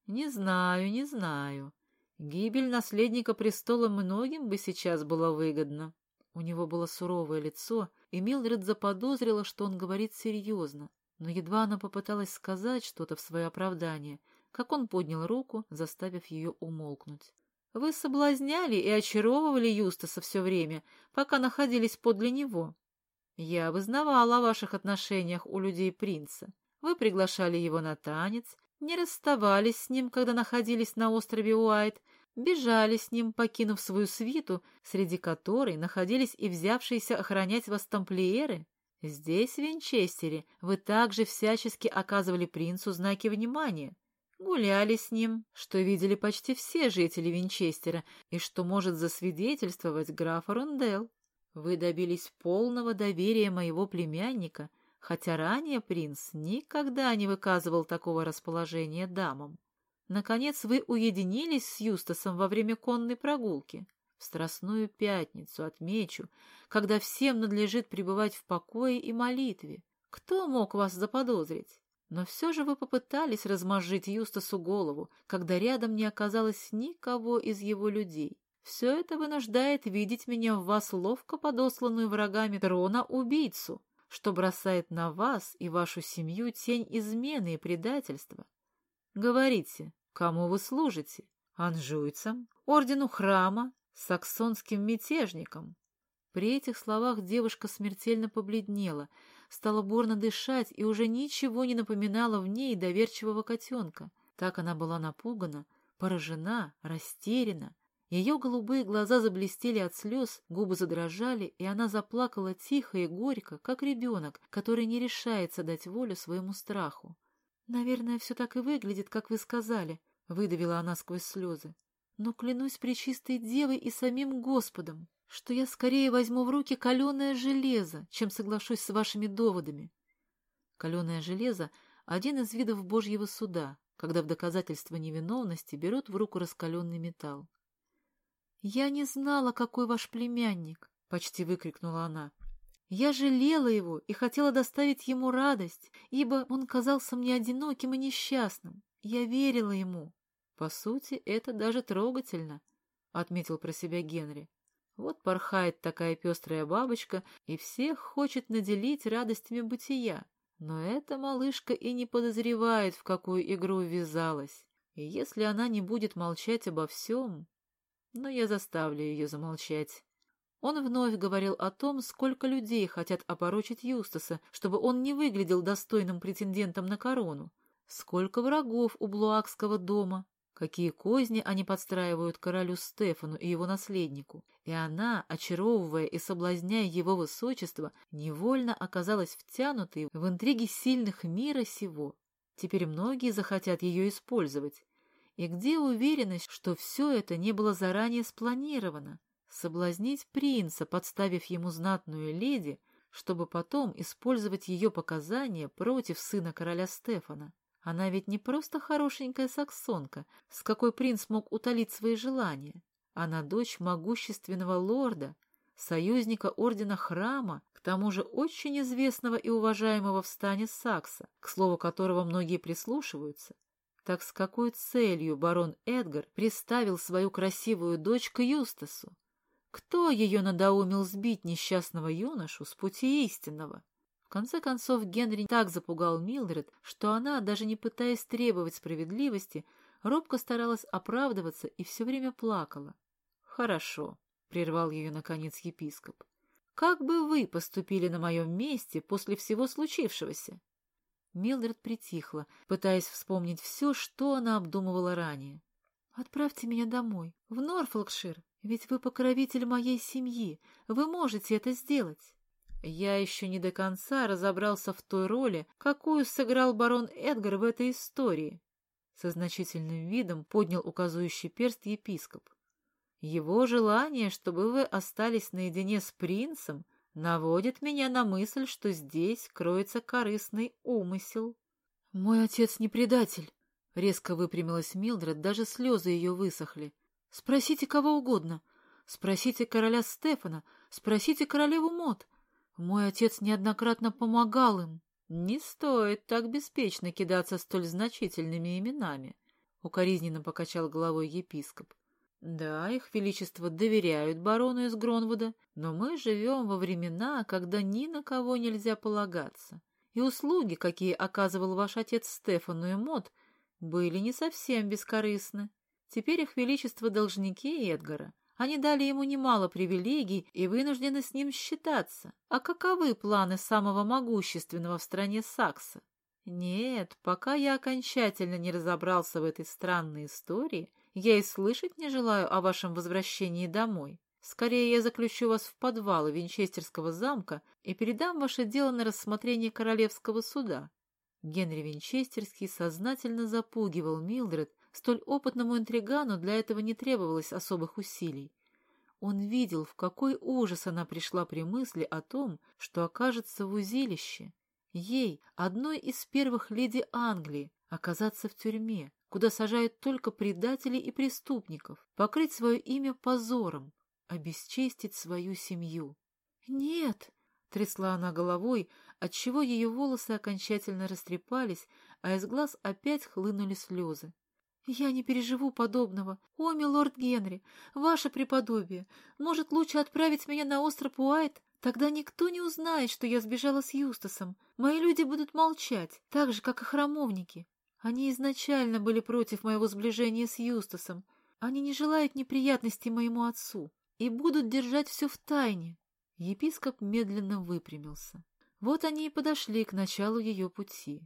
«Не знаю, не знаю. Гибель наследника престола многим бы сейчас была выгодна». У него было суровое лицо, и Милдред заподозрила, что он говорит серьезно. Но едва она попыталась сказать что-то в свое оправдание, как он поднял руку, заставив ее умолкнуть. Вы соблазняли и очаровывали Юстаса все время, пока находились подле него. Я вызнавала о ваших отношениях у людей принца. Вы приглашали его на танец, не расставались с ним, когда находились на острове Уайт, бежали с ним, покинув свою свиту, среди которой находились и взявшиеся охранять вас тамплиеры. Здесь, в Винчестере, вы также всячески оказывали принцу знаки внимания, гуляли с ним, что видели почти все жители Винчестера и что может засвидетельствовать граф Рундел. Вы добились полного доверия моего племянника, хотя ранее принц никогда не выказывал такого расположения дамам. Наконец вы уединились с Юстасом во время конной прогулки. В Страстную Пятницу, отмечу, когда всем надлежит пребывать в покое и молитве. Кто мог вас заподозрить? Но все же вы попытались размозжить Юстасу голову, когда рядом не оказалось никого из его людей. Все это вынуждает видеть меня в вас ловко подосланную врагами трона убийцу, что бросает на вас и вашу семью тень измены и предательства. Говорите, кому вы служите? Анжуйцам, ордену храма, саксонским мятежникам? При этих словах девушка смертельно побледнела — стала бурно дышать и уже ничего не напоминала в ней доверчивого котенка. Так она была напугана, поражена, растеряна. Ее голубые глаза заблестели от слез, губы задрожали, и она заплакала тихо и горько, как ребенок, который не решается дать волю своему страху. «Наверное, все так и выглядит, как вы сказали», — выдавила она сквозь слезы. «Но клянусь пречистой девой и самим Господом, что я скорее возьму в руки каленое железо, чем соглашусь с вашими доводами. Каленое железо — один из видов Божьего суда, когда в доказательство невиновности берут в руку раскаленный металл. «Я не знала, какой ваш племянник!» — почти выкрикнула она. «Я жалела его и хотела доставить ему радость, ибо он казался мне одиноким и несчастным. Я верила ему». «По сути, это даже трогательно», — отметил про себя Генри. Вот порхает такая пестрая бабочка и всех хочет наделить радостями бытия. Но эта малышка и не подозревает, в какую игру ввязалась. И если она не будет молчать обо всем... Но я заставлю ее замолчать. Он вновь говорил о том, сколько людей хотят опорочить Юстаса, чтобы он не выглядел достойным претендентом на корону. Сколько врагов у Блуакского дома, какие козни они подстраивают королю Стефану и его наследнику, и она, очаровывая и соблазняя его высочество, невольно оказалась втянутой в интриги сильных мира сего. Теперь многие захотят ее использовать. И где уверенность, что все это не было заранее спланировано? Соблазнить принца, подставив ему знатную леди, чтобы потом использовать ее показания против сына короля Стефана. Она ведь не просто хорошенькая саксонка, с какой принц мог утолить свои желания. Она дочь могущественного лорда, союзника ордена храма, к тому же очень известного и уважаемого в стане Сакса, к слову которого многие прислушиваются. Так с какой целью барон Эдгар приставил свою красивую дочь к Юстасу? Кто ее надоумил сбить несчастного юношу с пути истинного? В конце концов, Генри так запугал Милдред, что она, даже не пытаясь требовать справедливости, робко старалась оправдываться и все время плакала. «Хорошо», — прервал ее, наконец, епископ. «Как бы вы поступили на моем месте после всего случившегося?» Милдред притихла, пытаясь вспомнить все, что она обдумывала ранее. «Отправьте меня домой, в Норфолкшир, ведь вы покровитель моей семьи, вы можете это сделать». Я еще не до конца разобрался в той роли, какую сыграл барон Эдгар в этой истории. Со значительным видом поднял указывающий перст епископ. Его желание, чтобы вы остались наедине с принцем, наводит меня на мысль, что здесь кроется корыстный умысел. — Мой отец не предатель, — резко выпрямилась Милдред, даже слезы ее высохли. — Спросите кого угодно. Спросите короля Стефана, спросите королеву Мот. Мой отец неоднократно помогал им. Не стоит так беспечно кидаться столь значительными именами, — укоризненно покачал головой епископ. Да, их величество доверяют барону из Гронвуда, но мы живем во времена, когда ни на кого нельзя полагаться. И услуги, какие оказывал ваш отец Стефану и Мот, были не совсем бескорыстны. Теперь их величество должники Эдгара. Они дали ему немало привилегий и вынуждены с ним считаться. А каковы планы самого могущественного в стране Сакса? Нет, пока я окончательно не разобрался в этой странной истории, я и слышать не желаю о вашем возвращении домой. Скорее я заключу вас в подвалы Винчестерского замка и передам ваше дело на рассмотрение Королевского суда». Генри Винчестерский сознательно запугивал Милдред, столь опытному интригану для этого не требовалось особых усилий. Он видел, в какой ужас она пришла при мысли о том, что окажется в узилище. Ей, одной из первых леди Англии, оказаться в тюрьме, куда сажают только предателей и преступников, покрыть свое имя позором, обесчестить свою семью. «Нет!» — трясла она головой, отчего ее волосы окончательно растрепались, а из глаз опять хлынули слезы. «Я не переживу подобного. О, милорд Генри, ваше преподобие, может, лучше отправить меня на остров Уайт? Тогда никто не узнает, что я сбежала с Юстасом. Мои люди будут молчать, так же, как и храмовники. Они изначально были против моего сближения с Юстасом. Они не желают неприятностей моему отцу и будут держать все в тайне. Епископ медленно выпрямился. Вот они и подошли к началу ее пути.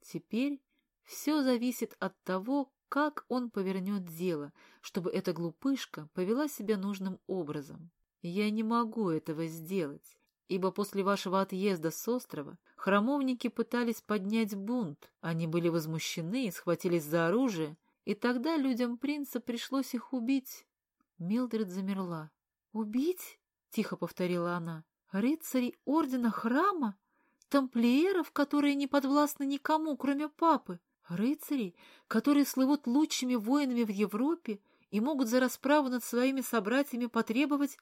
Теперь все зависит от того, как он повернет дело, чтобы эта глупышка повела себя нужным образом. Я не могу этого сделать ибо после вашего отъезда с острова храмовники пытались поднять бунт. Они были возмущены и схватились за оружие, и тогда людям принца пришлось их убить. Милдред замерла. «Убить?» — тихо повторила она. «Рыцарей ордена храма? Тамплиеров, которые не подвластны никому, кроме папы? Рыцарей, которые слывут лучшими воинами в Европе и могут за расправу над своими собратьями потребовать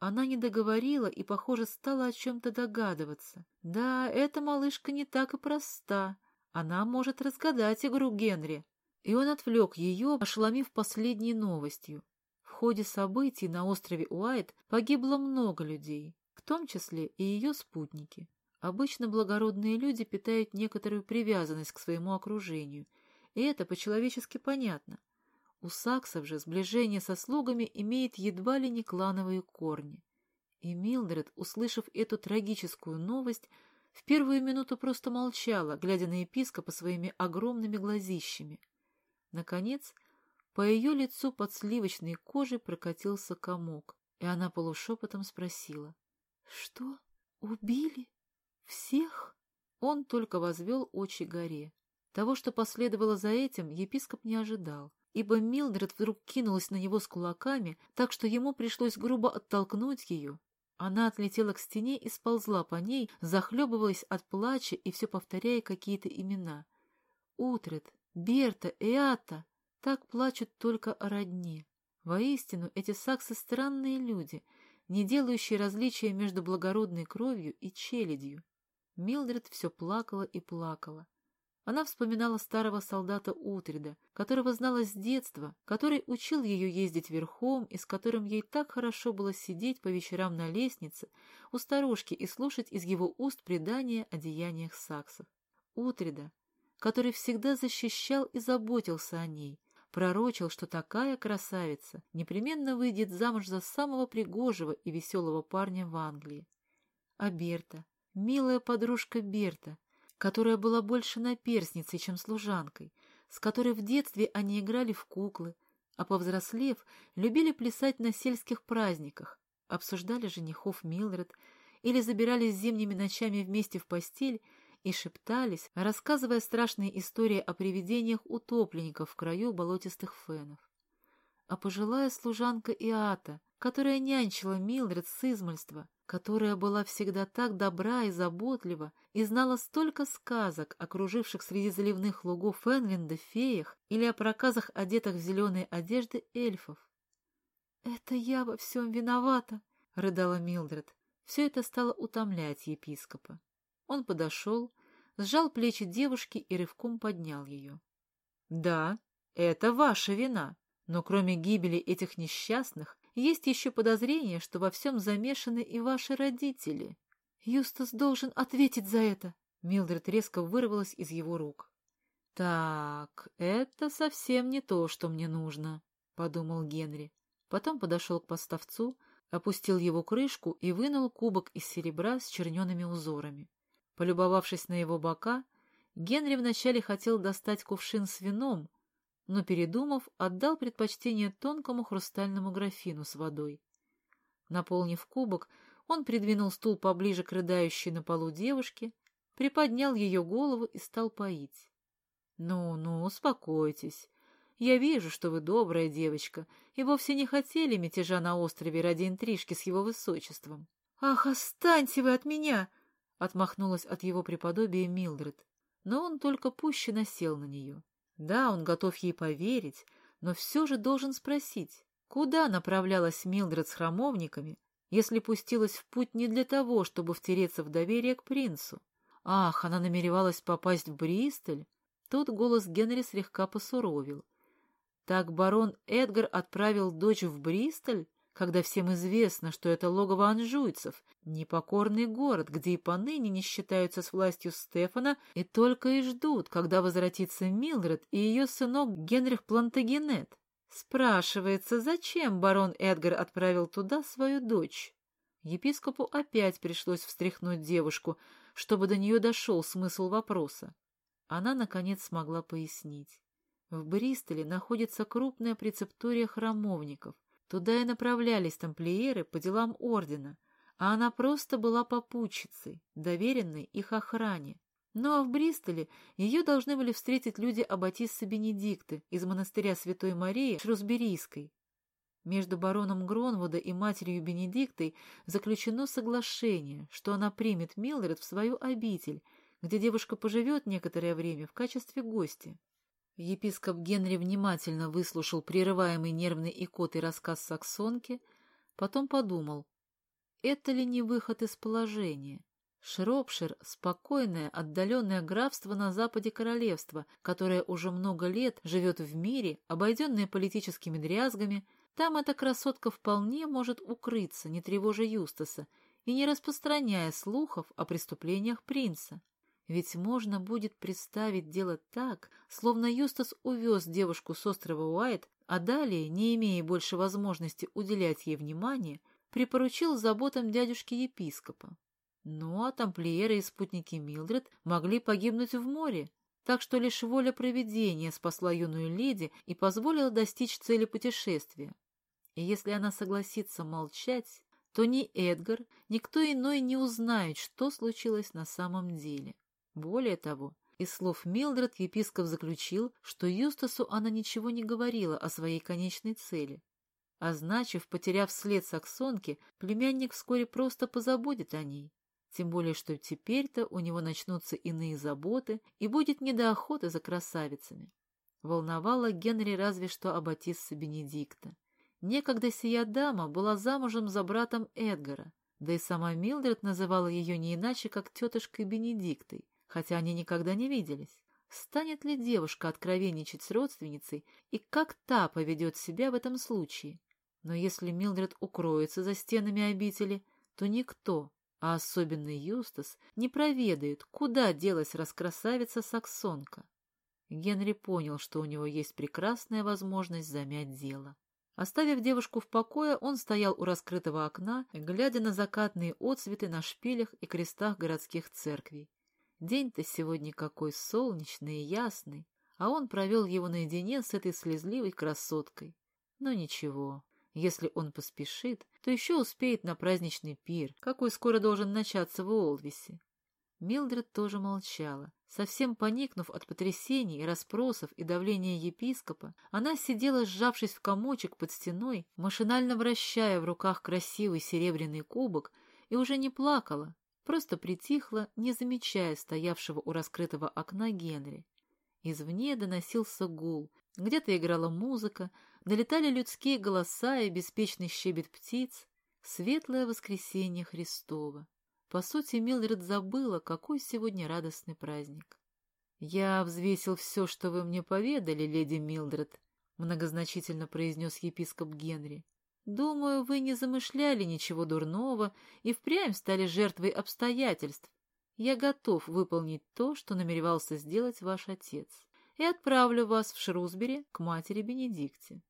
она не договорила и, похоже, стала о чем-то догадываться. Да, эта малышка не так и проста. Она может разгадать игру Генри. И он отвлек ее, ошеломив последней новостью. В ходе событий на острове Уайт погибло много людей, в том числе и ее спутники. Обычно благородные люди питают некоторую привязанность к своему окружению, и это по-человечески понятно. У саксов же сближение со слугами имеет едва ли не клановые корни. И Милдред, услышав эту трагическую новость, в первую минуту просто молчала, глядя на епископа своими огромными глазищами. Наконец, по ее лицу под сливочной кожей прокатился комок, и она полушепотом спросила. — Что? Убили? Всех? Он только возвел очи горе. Того, что последовало за этим, епископ не ожидал ибо Милдред вдруг кинулась на него с кулаками, так что ему пришлось грубо оттолкнуть ее. Она отлетела к стене и сползла по ней, захлебываясь от плача и все повторяя какие-то имена. Утрет, Берта, Эата. Так плачут только о родне. Воистину, эти саксы странные люди, не делающие различия между благородной кровью и челядью. Милдред все плакала и плакала. Она вспоминала старого солдата Утрида, которого знала с детства, который учил ее ездить верхом и с которым ей так хорошо было сидеть по вечерам на лестнице у старушки и слушать из его уст предания о деяниях саксов. Утрида, который всегда защищал и заботился о ней, пророчил, что такая красавица непременно выйдет замуж за самого пригожего и веселого парня в Англии. А Берта, милая подружка Берта, которая была больше наперсницей, чем служанкой, с которой в детстве они играли в куклы, а повзрослев, любили плясать на сельских праздниках, обсуждали женихов Милдред или забирались зимними ночами вместе в постель и шептались, рассказывая страшные истории о привидениях утопленников в краю болотистых фенов. А пожилая служанка Иата, которая нянчила Милдред с измольства, которая была всегда так добра и заботлива и знала столько сказок, окруживших среди заливных лугов Энвинда феях или о проказах, одетых в зеленые одежды эльфов. «Это я во всем виновата», — рыдала Милдред. Все это стало утомлять епископа. Он подошел, сжал плечи девушки и рывком поднял ее. «Да, это ваша вина, но кроме гибели этих несчастных есть еще подозрение, что во всем замешаны и ваши родители. Юстас должен ответить за это. Милдред резко вырвалась из его рук. «Так, это совсем не то, что мне нужно», — подумал Генри. Потом подошел к поставцу, опустил его крышку и вынул кубок из серебра с черненными узорами. Полюбовавшись на его бока, Генри вначале хотел достать кувшин с вином, но, передумав, отдал предпочтение тонкому хрустальному графину с водой. Наполнив кубок, он придвинул стул поближе к рыдающей на полу девушке, приподнял ее голову и стал поить. «Ну, ну, успокойтесь. Я вижу, что вы добрая девочка, и вовсе не хотели мятежа на острове ради интрижки с его высочеством». «Ах, останьте вы от меня!» — отмахнулась от его преподобия Милдред, но он только пуще насел на нее. Да, он готов ей поверить, но все же должен спросить, куда направлялась Милдред с храмовниками, если пустилась в путь не для того, чтобы втереться в доверие к принцу. Ах, она намеревалась попасть в Бристоль? Тут голос Генри слегка посуровил. Так барон Эдгар отправил дочь в Бристоль? Когда всем известно, что это логово анжуйцев, непокорный город, где и поныне не считаются с властью Стефана и только и ждут, когда возвратится Милдред и ее сынок Генрих Плантагенет. Спрашивается, зачем барон Эдгар отправил туда свою дочь? Епископу опять пришлось встряхнуть девушку, чтобы до нее дошел смысл вопроса. Она, наконец, смогла пояснить. В Бристоле находится крупная прецептория храмовников — Туда и направлялись тамплиеры по делам ордена, а она просто была попутчицей, доверенной их охране. Ну а в Бристоле ее должны были встретить люди аббатиссы Бенедикты из монастыря Святой Марии Шрусберийской. Между бароном Гронвуда и матерью Бенедиктой заключено соглашение, что она примет Милдред в свою обитель, где девушка поживет некоторое время в качестве гостя. Епископ Генри внимательно выслушал прерываемый нервной икотой рассказ саксонки, потом подумал, это ли не выход из положения? Шропшир — спокойное, отдаленное графство на западе королевства, которое уже много лет живет в мире, обойденное политическими дрязгами. Там эта красотка вполне может укрыться, не тревожа Юстаса, и не распространяя слухов о преступлениях принца. Ведь можно будет представить дело так, словно Юстас увез девушку с острова Уайт, а далее, не имея больше возможности уделять ей внимание, припоручил заботам дядюшки-епископа. Ну, а тамплиеры и спутники Милдред могли погибнуть в море, так что лишь воля провидения спасла юную леди и позволила достичь цели путешествия. И если она согласится молчать, то ни Эдгар, никто иной не узнает, что случилось на самом деле. Более того, из слов Милдред епископ заключил, что Юстасу она ничего не говорила о своей конечной цели. А значит, потеряв след саксонки, племянник вскоре просто позабудет о ней. Тем более, что теперь-то у него начнутся иные заботы и будет не до охоты за красавицами. Волновала Генри разве что Аббатисса Бенедикта. Некогда сия дама была замужем за братом Эдгара, да и сама Милдред называла ее не иначе, как тетушкой Бенедиктой, хотя они никогда не виделись. Станет ли девушка откровенничать с родственницей, и как та поведет себя в этом случае? Но если Милдред укроется за стенами обители, то никто, а особенно Юстас, не проведает, куда делась раскрасавица-саксонка. Генри понял, что у него есть прекрасная возможность замять дело. Оставив девушку в покое, он стоял у раскрытого окна, глядя на закатные отцветы на шпилях и крестах городских церквей. День-то сегодня какой солнечный и ясный, а он провел его наедине с этой слезливой красоткой. Но ничего, если он поспешит, то еще успеет на праздничный пир, какой скоро должен начаться в Уолвисе. Милдред тоже молчала. Совсем поникнув от потрясений, расспросов и давления епископа, она сидела, сжавшись в комочек под стеной, машинально вращая в руках красивый серебряный кубок, и уже не плакала, просто притихла, не замечая стоявшего у раскрытого окна Генри. Извне доносился гул, где-то играла музыка, долетали людские голоса и беспечный щебет птиц. Светлое воскресенье Христово. По сути, Милдред забыла, какой сегодня радостный праздник. «Я взвесил все, что вы мне поведали, леди Милдред», — многозначительно произнес епископ Генри. «Думаю, вы не замышляли ничего дурного и впрямь стали жертвой обстоятельств. Я готов выполнить то, что намеревался сделать ваш отец, и отправлю вас в Шрусбери к матери Бенедикте».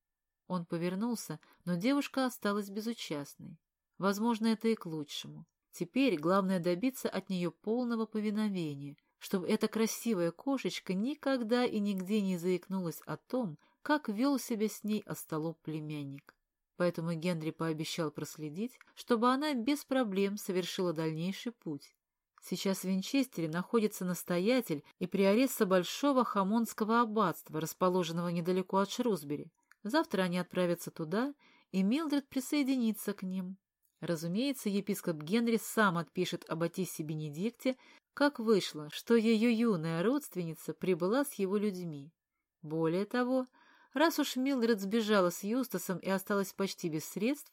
Он повернулся, но девушка осталась безучастной. Возможно, это и к лучшему. Теперь главное добиться от нее полного повиновения, чтобы эта красивая кошечка никогда и нигде не заикнулась о том, как вел себя с ней остолоп племянник. Поэтому Генри пообещал проследить, чтобы она без проблем совершила дальнейший путь. Сейчас в Винчестере находится настоятель и приоресса Большого Хамонского аббатства, расположенного недалеко от Шрусбери. Завтра они отправятся туда, и Милдред присоединится к ним. Разумеется, епископ Генри сам отпишет об Атисе Бенедикте, как вышло, что ее юная родственница прибыла с его людьми. Более того, раз уж Милдред сбежала с Юстасом и осталась почти без средств,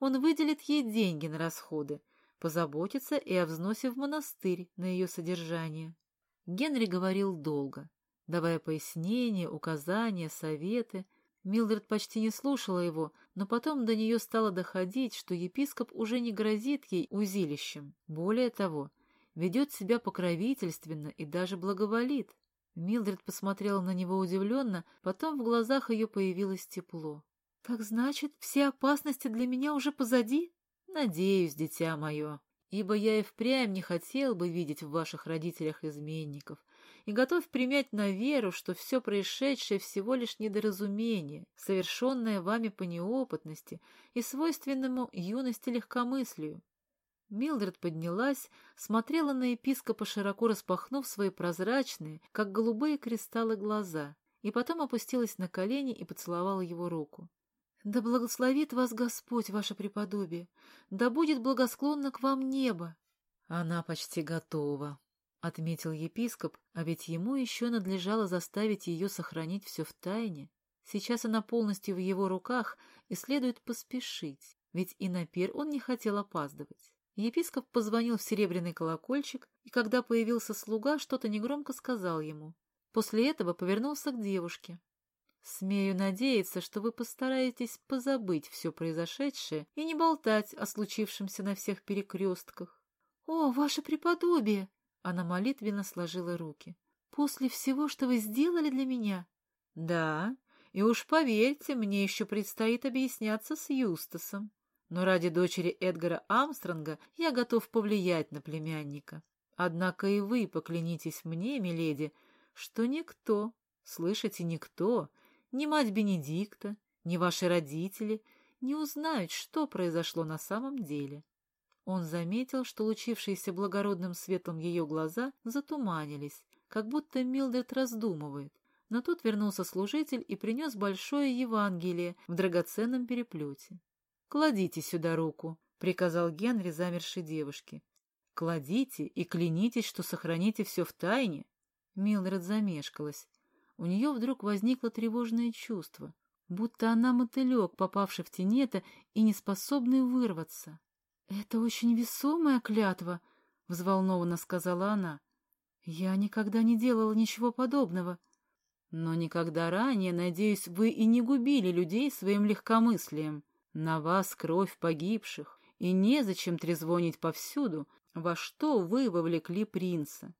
он выделит ей деньги на расходы, позаботится и о взносе в монастырь на ее содержание. Генри говорил долго, давая пояснения, указания, советы, Милдред почти не слушала его, но потом до нее стало доходить, что епископ уже не грозит ей узилищем. Более того, ведет себя покровительственно и даже благоволит. Милдред посмотрела на него удивленно, потом в глазах ее появилось тепло. — Так значит, все опасности для меня уже позади? — Надеюсь, дитя мое, ибо я и впрямь не хотел бы видеть в ваших родителях изменников, и готов принять на веру, что все происшедшее всего лишь недоразумение, совершенное вами по неопытности и свойственному юности легкомыслию. Милдред поднялась, смотрела на епископа, широко распахнув свои прозрачные, как голубые кристаллы, глаза, и потом опустилась на колени и поцеловала его руку. «Да благословит вас Господь, ваше преподобие! Да будет благосклонно к вам небо!» «Она почти готова», — отметил епископ, а ведь ему еще надлежало заставить ее сохранить все в тайне. Сейчас она полностью в его руках, и следует поспешить, ведь и на пир он не хотел опаздывать. Епископ позвонил в серебряный колокольчик, и когда появился слуга, что-то негромко сказал ему. После этого повернулся к девушке. «Смею надеяться, что вы постараетесь позабыть все произошедшее и не болтать о случившемся на всех перекрестках». «О, ваше преподобие!» Она молитвенно сложила руки. «После всего, что вы сделали для меня?» «Да, и уж поверьте, мне еще предстоит объясняться с Юстасом. Но ради дочери Эдгара Амстронга я готов повлиять на племянника. Однако и вы поклянитесь мне, миледи, что никто, слышите, никто, ни мать Бенедикта, ни ваши родители не узнают, что произошло на самом деле. Он заметил, что лучившиеся благородным светом ее глаза затуманились, как будто Милдред раздумывает. Но тут вернулся служитель и принес большое Евангелие в драгоценном переплете. «Кладите сюда руку», — приказал Генри замершей девушке. «Кладите и клянитесь, что сохраните все в тайне». Милдред замешкалась. У нее вдруг возникло тревожное чувство. будто она мотылек, попавший в тенета и не способный вырваться. — Это очень весомая клятва, — взволнованно сказала она. — Я никогда не делала ничего подобного. Но никогда ранее, надеюсь, вы и не губили людей своим легкомыслием. На вас кровь погибших, и незачем трезвонить повсюду, во что вы вовлекли принца.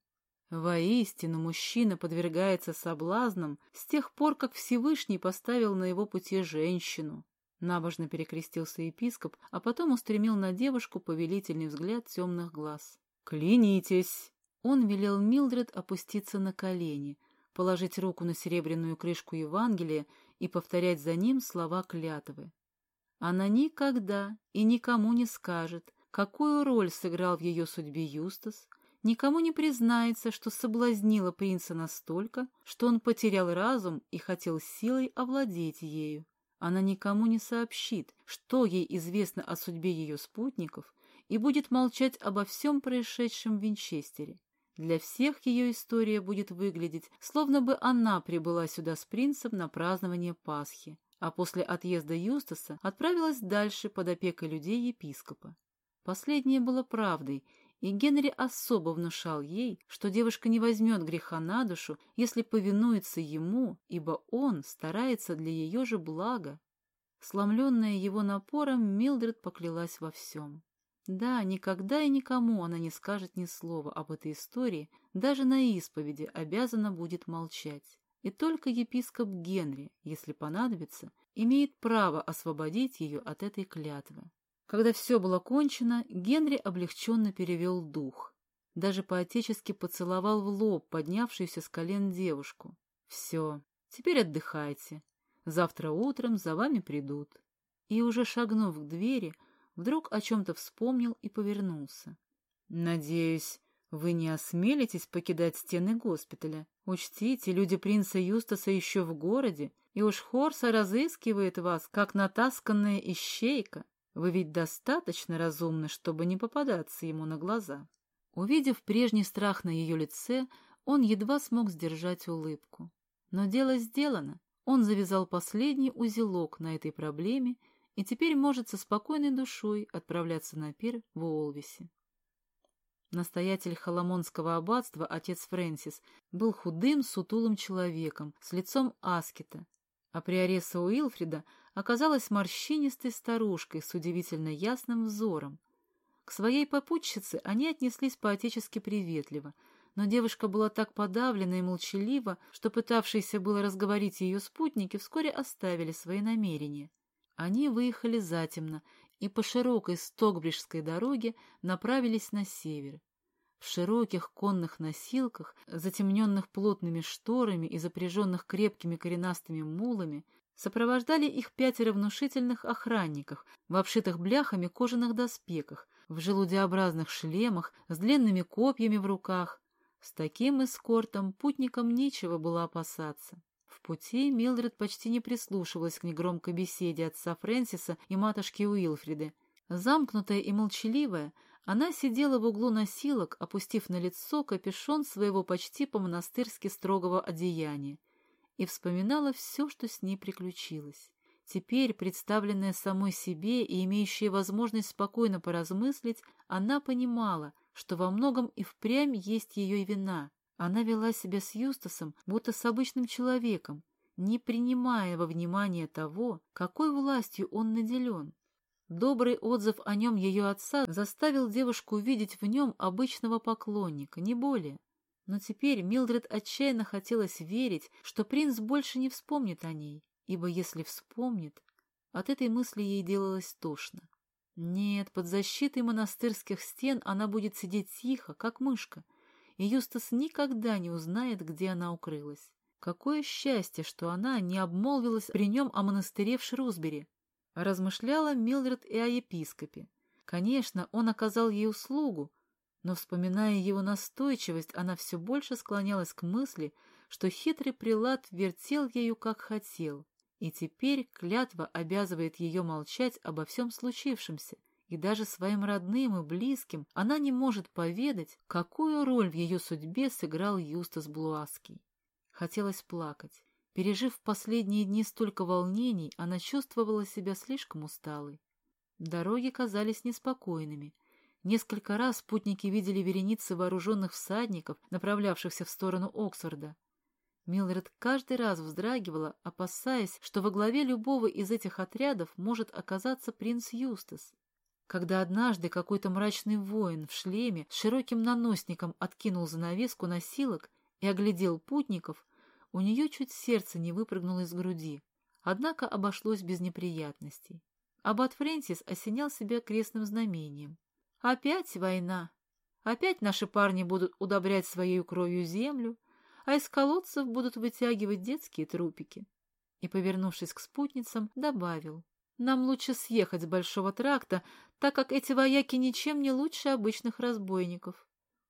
Воистину, мужчина подвергается соблазнам с тех пор, как Всевышний поставил на его пути женщину. Набожно перекрестился епископ, а потом устремил на девушку повелительный взгляд темных глаз. «Клянитесь!» Он велел Милдред опуститься на колени, положить руку на серебряную крышку Евангелия и повторять за ним слова клятвы. Она никогда и никому не скажет, какую роль сыграл в ее судьбе Юстас, никому не признается, что соблазнила принца настолько, что он потерял разум и хотел силой овладеть ею. Она никому не сообщит, что ей известно о судьбе ее спутников, и будет молчать обо всем происшедшем в Винчестере. Для всех ее история будет выглядеть, словно бы она прибыла сюда с принцем на празднование Пасхи, а после отъезда Юстаса отправилась дальше под опекой людей епископа. Последнее было правдой, и Генри особо внушал ей, что девушка не возьмет греха на душу, если повинуется ему, ибо он старается для ее же блага. Сломленная его напором, Милдред поклялась во всем. Да, никогда и никому она не скажет ни слова об этой истории, даже на исповеди обязана будет молчать. И только епископ Генри, если понадобится, имеет право освободить ее от этой клятвы. Когда все было кончено, Генри облегченно перевел дух. Даже поотечески поцеловал в лоб поднявшуюся с колен девушку. «Все, теперь отдыхайте. Завтра утром за вами придут». И уже шагнув к двери, вдруг о чем-то вспомнил и повернулся. «Надеюсь, вы не осмелитесь покидать стены госпиталя. Учтите, люди принца Юстаса еще в городе, и уж Хорса разыскивает вас, как натасканная ищейка. Вы ведь достаточно разумны, чтобы не попадаться ему на глаза. Увидев прежний страх на ее лице, он едва смог сдержать улыбку. Но дело сделано. Он завязал последний узелок на этой проблеме и теперь может со спокойной душой отправляться на пир в Уолвисе. Настоятель Халамонского аббатства, отец Фрэнсис, был худым, сутулым человеком, с лицом аскета, а приореса Уилфрида оказалась морщинистой старушкой с удивительно ясным взором. К своей попутчице они отнеслись поотечески приветливо, но девушка была так подавлена и молчалива, что пытавшиеся было разговорить ее спутники вскоре оставили свои намерения. Они выехали затемно и по широкой Стокбриджской дороге направились на север. В широких конных носилках, затемненных плотными шторами и запряженных крепкими коренастыми мулами, сопровождали их пятеро внушительных охранников в обшитых бляхами кожаных доспехах, в желудеобразных шлемах, с длинными копьями в руках. С таким эскортом путникам нечего было опасаться. Пути Милдред почти не прислушивалась к негромкой беседе отца Фрэнсиса и матушки Уилфриды. Замкнутая и молчаливая, она сидела в углу носилок, опустив на лицо капюшон своего почти по-монастырски строгого одеяния, и вспоминала все, что с ней приключилось. Теперь, представленная самой себе и имеющая возможность спокойно поразмыслить, она понимала, что во многом и впрямь есть ее вина, она вела себя с Юстасом, будто с обычным человеком, не принимая во внимание того, какой властью он наделен. Добрый отзыв о нем ее отца заставил девушку увидеть в нем обычного поклонника, не более. Но теперь Милдред отчаянно хотелось верить, что принц больше не вспомнит о ней, ибо если вспомнит, от этой мысли ей делалось тошно. Нет, под защитой монастырских стен она будет сидеть тихо, как мышка, и Юстас никогда не узнает, где она укрылась. Какое счастье, что она не обмолвилась при нем о монастыре в Шрусбери. Размышляла Милдред и о епископе. Конечно, он оказал ей услугу, но, вспоминая его настойчивость, она все больше склонялась к мысли, что хитрый прилад вертел ею как хотел, и теперь клятва обязывает ее молчать обо всем случившемся, и даже своим родным и близким она не может поведать, какую роль в ее судьбе сыграл Юстас Блуаский. Хотелось плакать. Пережив последние дни столько волнений, она чувствовала себя слишком усталой. Дороги казались неспокойными. Несколько раз спутники видели вереницы вооруженных всадников, направлявшихся в сторону Оксфорда. Милред каждый раз вздрагивала, опасаясь, что во главе любого из этих отрядов может оказаться принц Юстас. Когда однажды какой-то мрачный воин в шлеме с широким наносником откинул занавеску носилок и оглядел путников, у нее чуть сердце не выпрыгнуло из груди. Однако обошлось без неприятностей. Аббат Фрэнсис осенял себя крестным знамением. «Опять война! Опять наши парни будут удобрять своей кровью землю, а из колодцев будут вытягивать детские трупики». И, повернувшись к спутницам, добавил. «Нам лучше съехать с Большого тракта, так как эти вояки ничем не лучше обычных разбойников.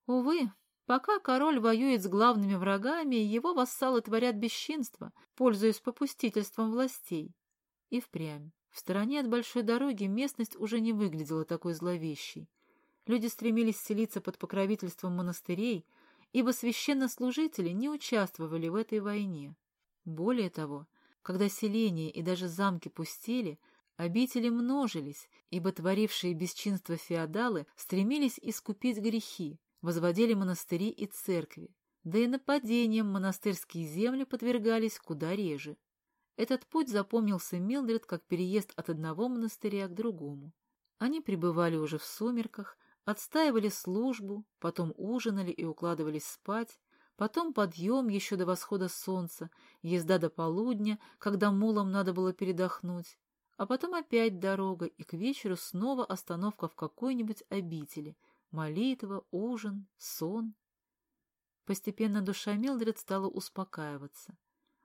Увы, пока король воюет с главными врагами, его вассалы творят бесчинство, пользуясь попустительством властей. И впрямь. В стороне от большой дороги местность уже не выглядела такой зловещей. Люди стремились селиться под покровительством монастырей, ибо священнослужители не участвовали в этой войне. Более того, когда селения и даже замки пустели, обители множились, ибо творившие бесчинство феодалы стремились искупить грехи, возводили монастыри и церкви, да и нападениям монастырские земли подвергались куда реже. Этот путь запомнился Милдред как переезд от одного монастыря к другому. Они пребывали уже в сумерках, отстаивали службу, потом ужинали и укладывались спать, потом подъем еще до восхода солнца, езда до полудня, когда мулам надо было передохнуть, а потом опять дорога, и к вечеру снова остановка в какой-нибудь обители, молитва, ужин, сон. Постепенно душа Милдред стала успокаиваться.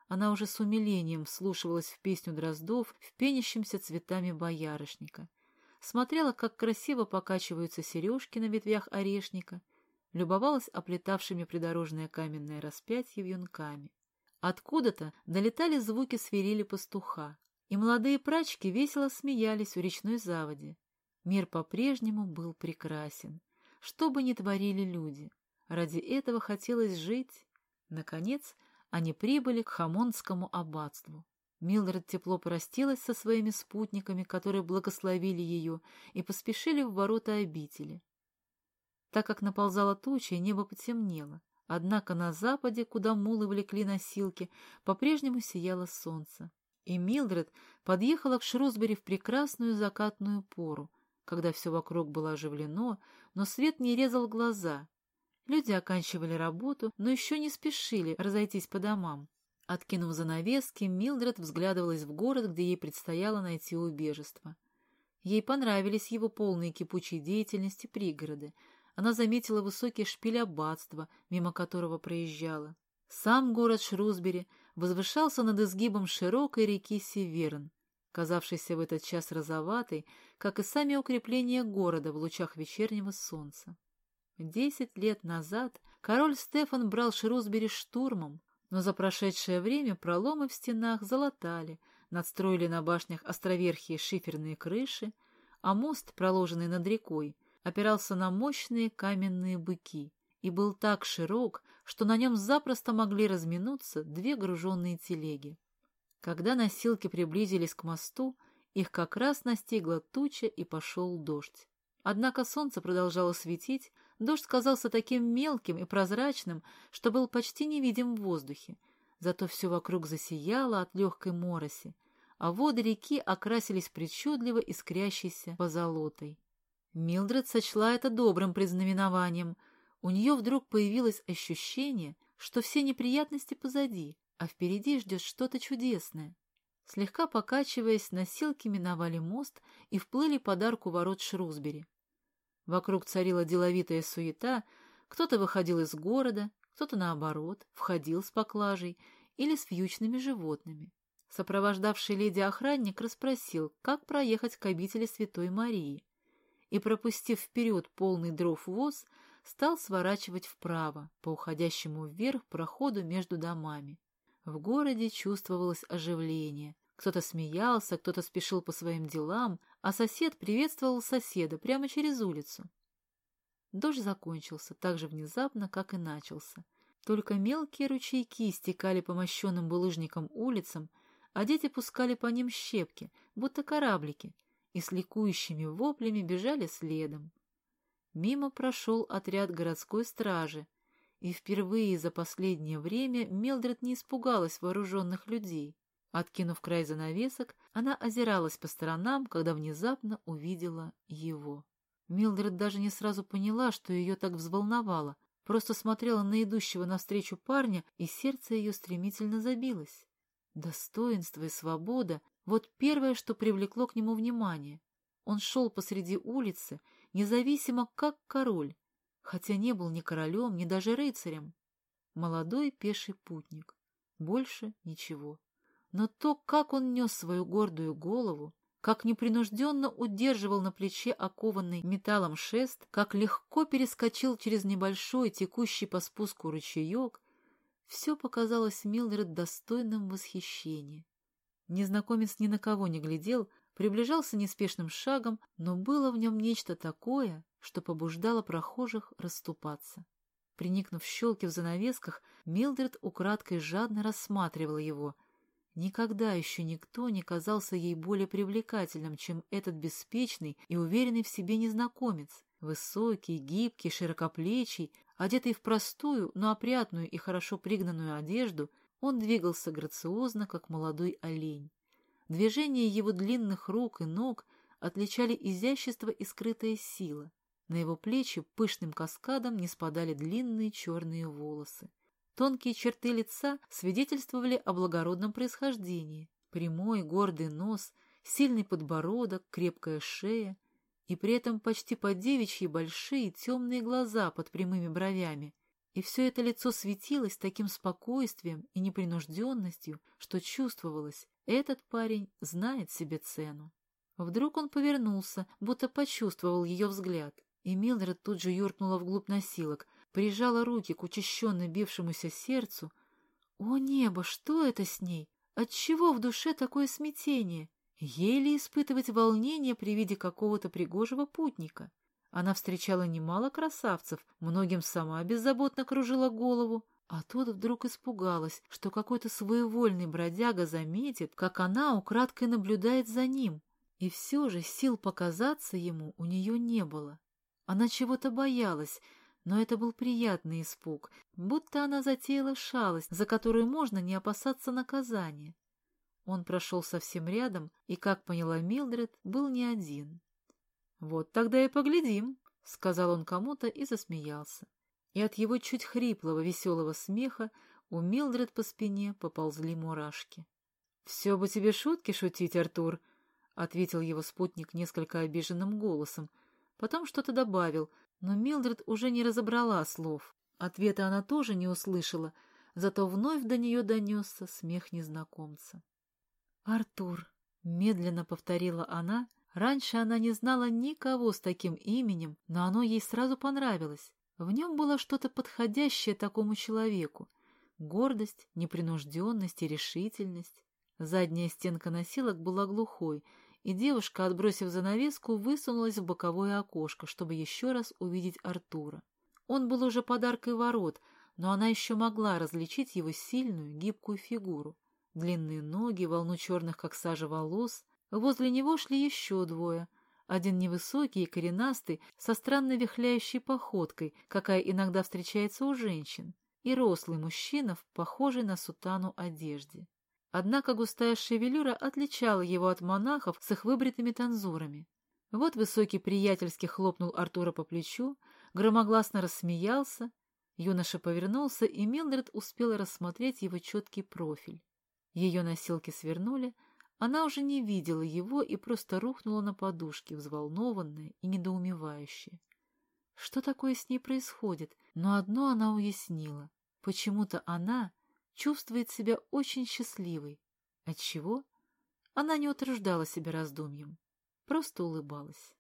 Она уже с умилением вслушивалась в песню дроздов, в пенящемся цветами боярышника. Смотрела, как красиво покачиваются сережки на ветвях орешника, любовалась оплетавшими придорожное каменное распятие вьюнками. Откуда-то долетали звуки свирели пастуха, и молодые прачки весело смеялись у речной заводи. Мир по-прежнему был прекрасен. Что бы ни творили люди, ради этого хотелось жить. Наконец, они прибыли к Хамонскому аббатству. Милдред тепло простилась со своими спутниками, которые благословили ее, и поспешили в ворота обители. Так как наползала туча, и небо потемнело. Однако на западе, куда мулы влекли носилки, по-прежнему сияло солнце. И Милдред подъехала к Шрусбери в прекрасную закатную пору, когда все вокруг было оживлено, но свет не резал глаза, Люди оканчивали работу, но еще не спешили разойтись по домам. Откинув занавески, Милдред взглядывалась в город, где ей предстояло найти убежество. Ей понравились его полные кипучей деятельности пригороды. Она заметила высокий шпиль аббатства, мимо которого проезжала. Сам город Шрусбери возвышался над изгибом широкой реки Северн, казавшейся в этот час розоватой, как и сами укрепления города в лучах вечернего солнца. Десять лет назад король Стефан брал Шрусбери штурмом, но за прошедшее время проломы в стенах залатали, надстроили на башнях островерхие шиферные крыши, а мост, проложенный над рекой, опирался на мощные каменные быки и был так широк, что на нем запросто могли разминуться две груженные телеги. Когда носилки приблизились к мосту, их как раз настигла туча и пошел дождь. Однако солнце продолжало светить, Дождь казался таким мелким и прозрачным, что был почти невидим в воздухе. Зато все вокруг засияло от легкой мороси, а воды реки окрасились причудливо искрящейся позолотой. Милдред сочла это добрым предзнаменованием. У нее вдруг появилось ощущение, что все неприятности позади, а впереди ждет что-то чудесное. Слегка покачиваясь, носилки миновали мост и вплыли под арку ворот Шрусбери. Вокруг царила деловитая суета, кто-то выходил из города, кто-то, наоборот, входил с поклажей или с вьючными животными. Сопровождавший леди охранник расспросил, как проехать к обители Святой Марии, и, пропустив вперед полный дров воз, стал сворачивать вправо по уходящему вверх проходу между домами. В городе чувствовалось оживление. Кто-то смеялся, кто-то спешил по своим делам, а сосед приветствовал соседа прямо через улицу. Дождь закончился так же внезапно, как и начался. Только мелкие ручейки стекали по мощенным булыжникам улицам, а дети пускали по ним щепки, будто кораблики, и с ликующими воплями бежали следом. Мимо прошел отряд городской стражи, и впервые за последнее время Мелдред не испугалась вооруженных людей. Откинув край занавесок, она озиралась по сторонам, когда внезапно увидела его. Милдред даже не сразу поняла, что ее так взволновало, просто смотрела на идущего навстречу парня, и сердце ее стремительно забилось. Достоинство и свобода — вот первое, что привлекло к нему внимание. Он шел посреди улицы, независимо как король, хотя не был ни королем, ни даже рыцарем. Молодой пеший путник. Больше ничего. Но то, как он нес свою гордую голову, как непринужденно удерживал на плече окованный металлом шест, как легко перескочил через небольшой, текущий по спуску ручеек, все показалось Милдред достойным восхищения. Незнакомец ни на кого не глядел, приближался неспешным шагом, но было в нем нечто такое, что побуждало прохожих расступаться. Приникнув щелки в занавесках, Милдред украдкой жадно рассматривала его — Никогда еще никто не казался ей более привлекательным, чем этот беспечный и уверенный в себе незнакомец. Высокий, гибкий, широкоплечий, одетый в простую, но опрятную и хорошо пригнанную одежду, он двигался грациозно, как молодой олень. Движения его длинных рук и ног отличали изящество и скрытая сила. На его плечи пышным каскадом не спадали длинные черные волосы. Тонкие черты лица свидетельствовали о благородном происхождении. Прямой, гордый нос, сильный подбородок, крепкая шея и при этом почти по девичьи большие темные глаза под прямыми бровями. И все это лицо светилось таким спокойствием и непринужденностью, что чувствовалось, этот парень знает себе цену. Вдруг он повернулся, будто почувствовал ее взгляд, и Милдред тут же юркнула вглубь носилок, прижала руки к учащенно бившемуся сердцу. О небо, что это с ней? Отчего в душе такое смятение? Еле испытывать волнение при виде какого-то пригожего путника. Она встречала немало красавцев, многим сама беззаботно кружила голову, а тут вдруг испугалась, что какой-то своевольный бродяга заметит, как она украдкой наблюдает за ним. И все же сил показаться ему у нее не было. Она чего-то боялась, но это был приятный испуг, будто она затеяла шалость, за которую можно не опасаться наказания. Он прошел совсем рядом и, как поняла Милдред, был не один. «Вот тогда и поглядим», — сказал он кому-то и засмеялся. И от его чуть хриплого веселого смеха у Милдред по спине поползли мурашки. «Все бы тебе шутки шутить, Артур», — ответил его спутник несколько обиженным голосом, потом что-то добавил, но Милдред уже не разобрала слов. Ответа она тоже не услышала, зато вновь до нее донесся смех незнакомца. «Артур», — медленно повторила она, раньше она не знала никого с таким именем, но оно ей сразу понравилось. В нем было что-то подходящее такому человеку. Гордость, непринужденность и решительность. Задняя стенка носилок была глухой, и девушка, отбросив занавеску, высунулась в боковое окошко, чтобы еще раз увидеть Артура. Он был уже подаркой ворот, но она еще могла различить его сильную, гибкую фигуру. Длинные ноги, волну черных, как сажа, волос. Возле него шли еще двое. Один невысокий и коренастый, со странно вихляющей походкой, какая иногда встречается у женщин, и рослый мужчина в похожей на сутану одежде. Однако густая шевелюра отличала его от монахов с их выбритыми танзурами. Вот высокий приятельски хлопнул Артура по плечу, громогласно рассмеялся. Юноша повернулся, и Милдред успела рассмотреть его четкий профиль. Ее носилки свернули, она уже не видела его и просто рухнула на подушке, взволнованная и недоумевающая. Что такое с ней происходит? Но одно она уяснила. Почему-то она чувствует себя очень счастливой. Отчего? Она не утруждала себя раздумьем, просто улыбалась.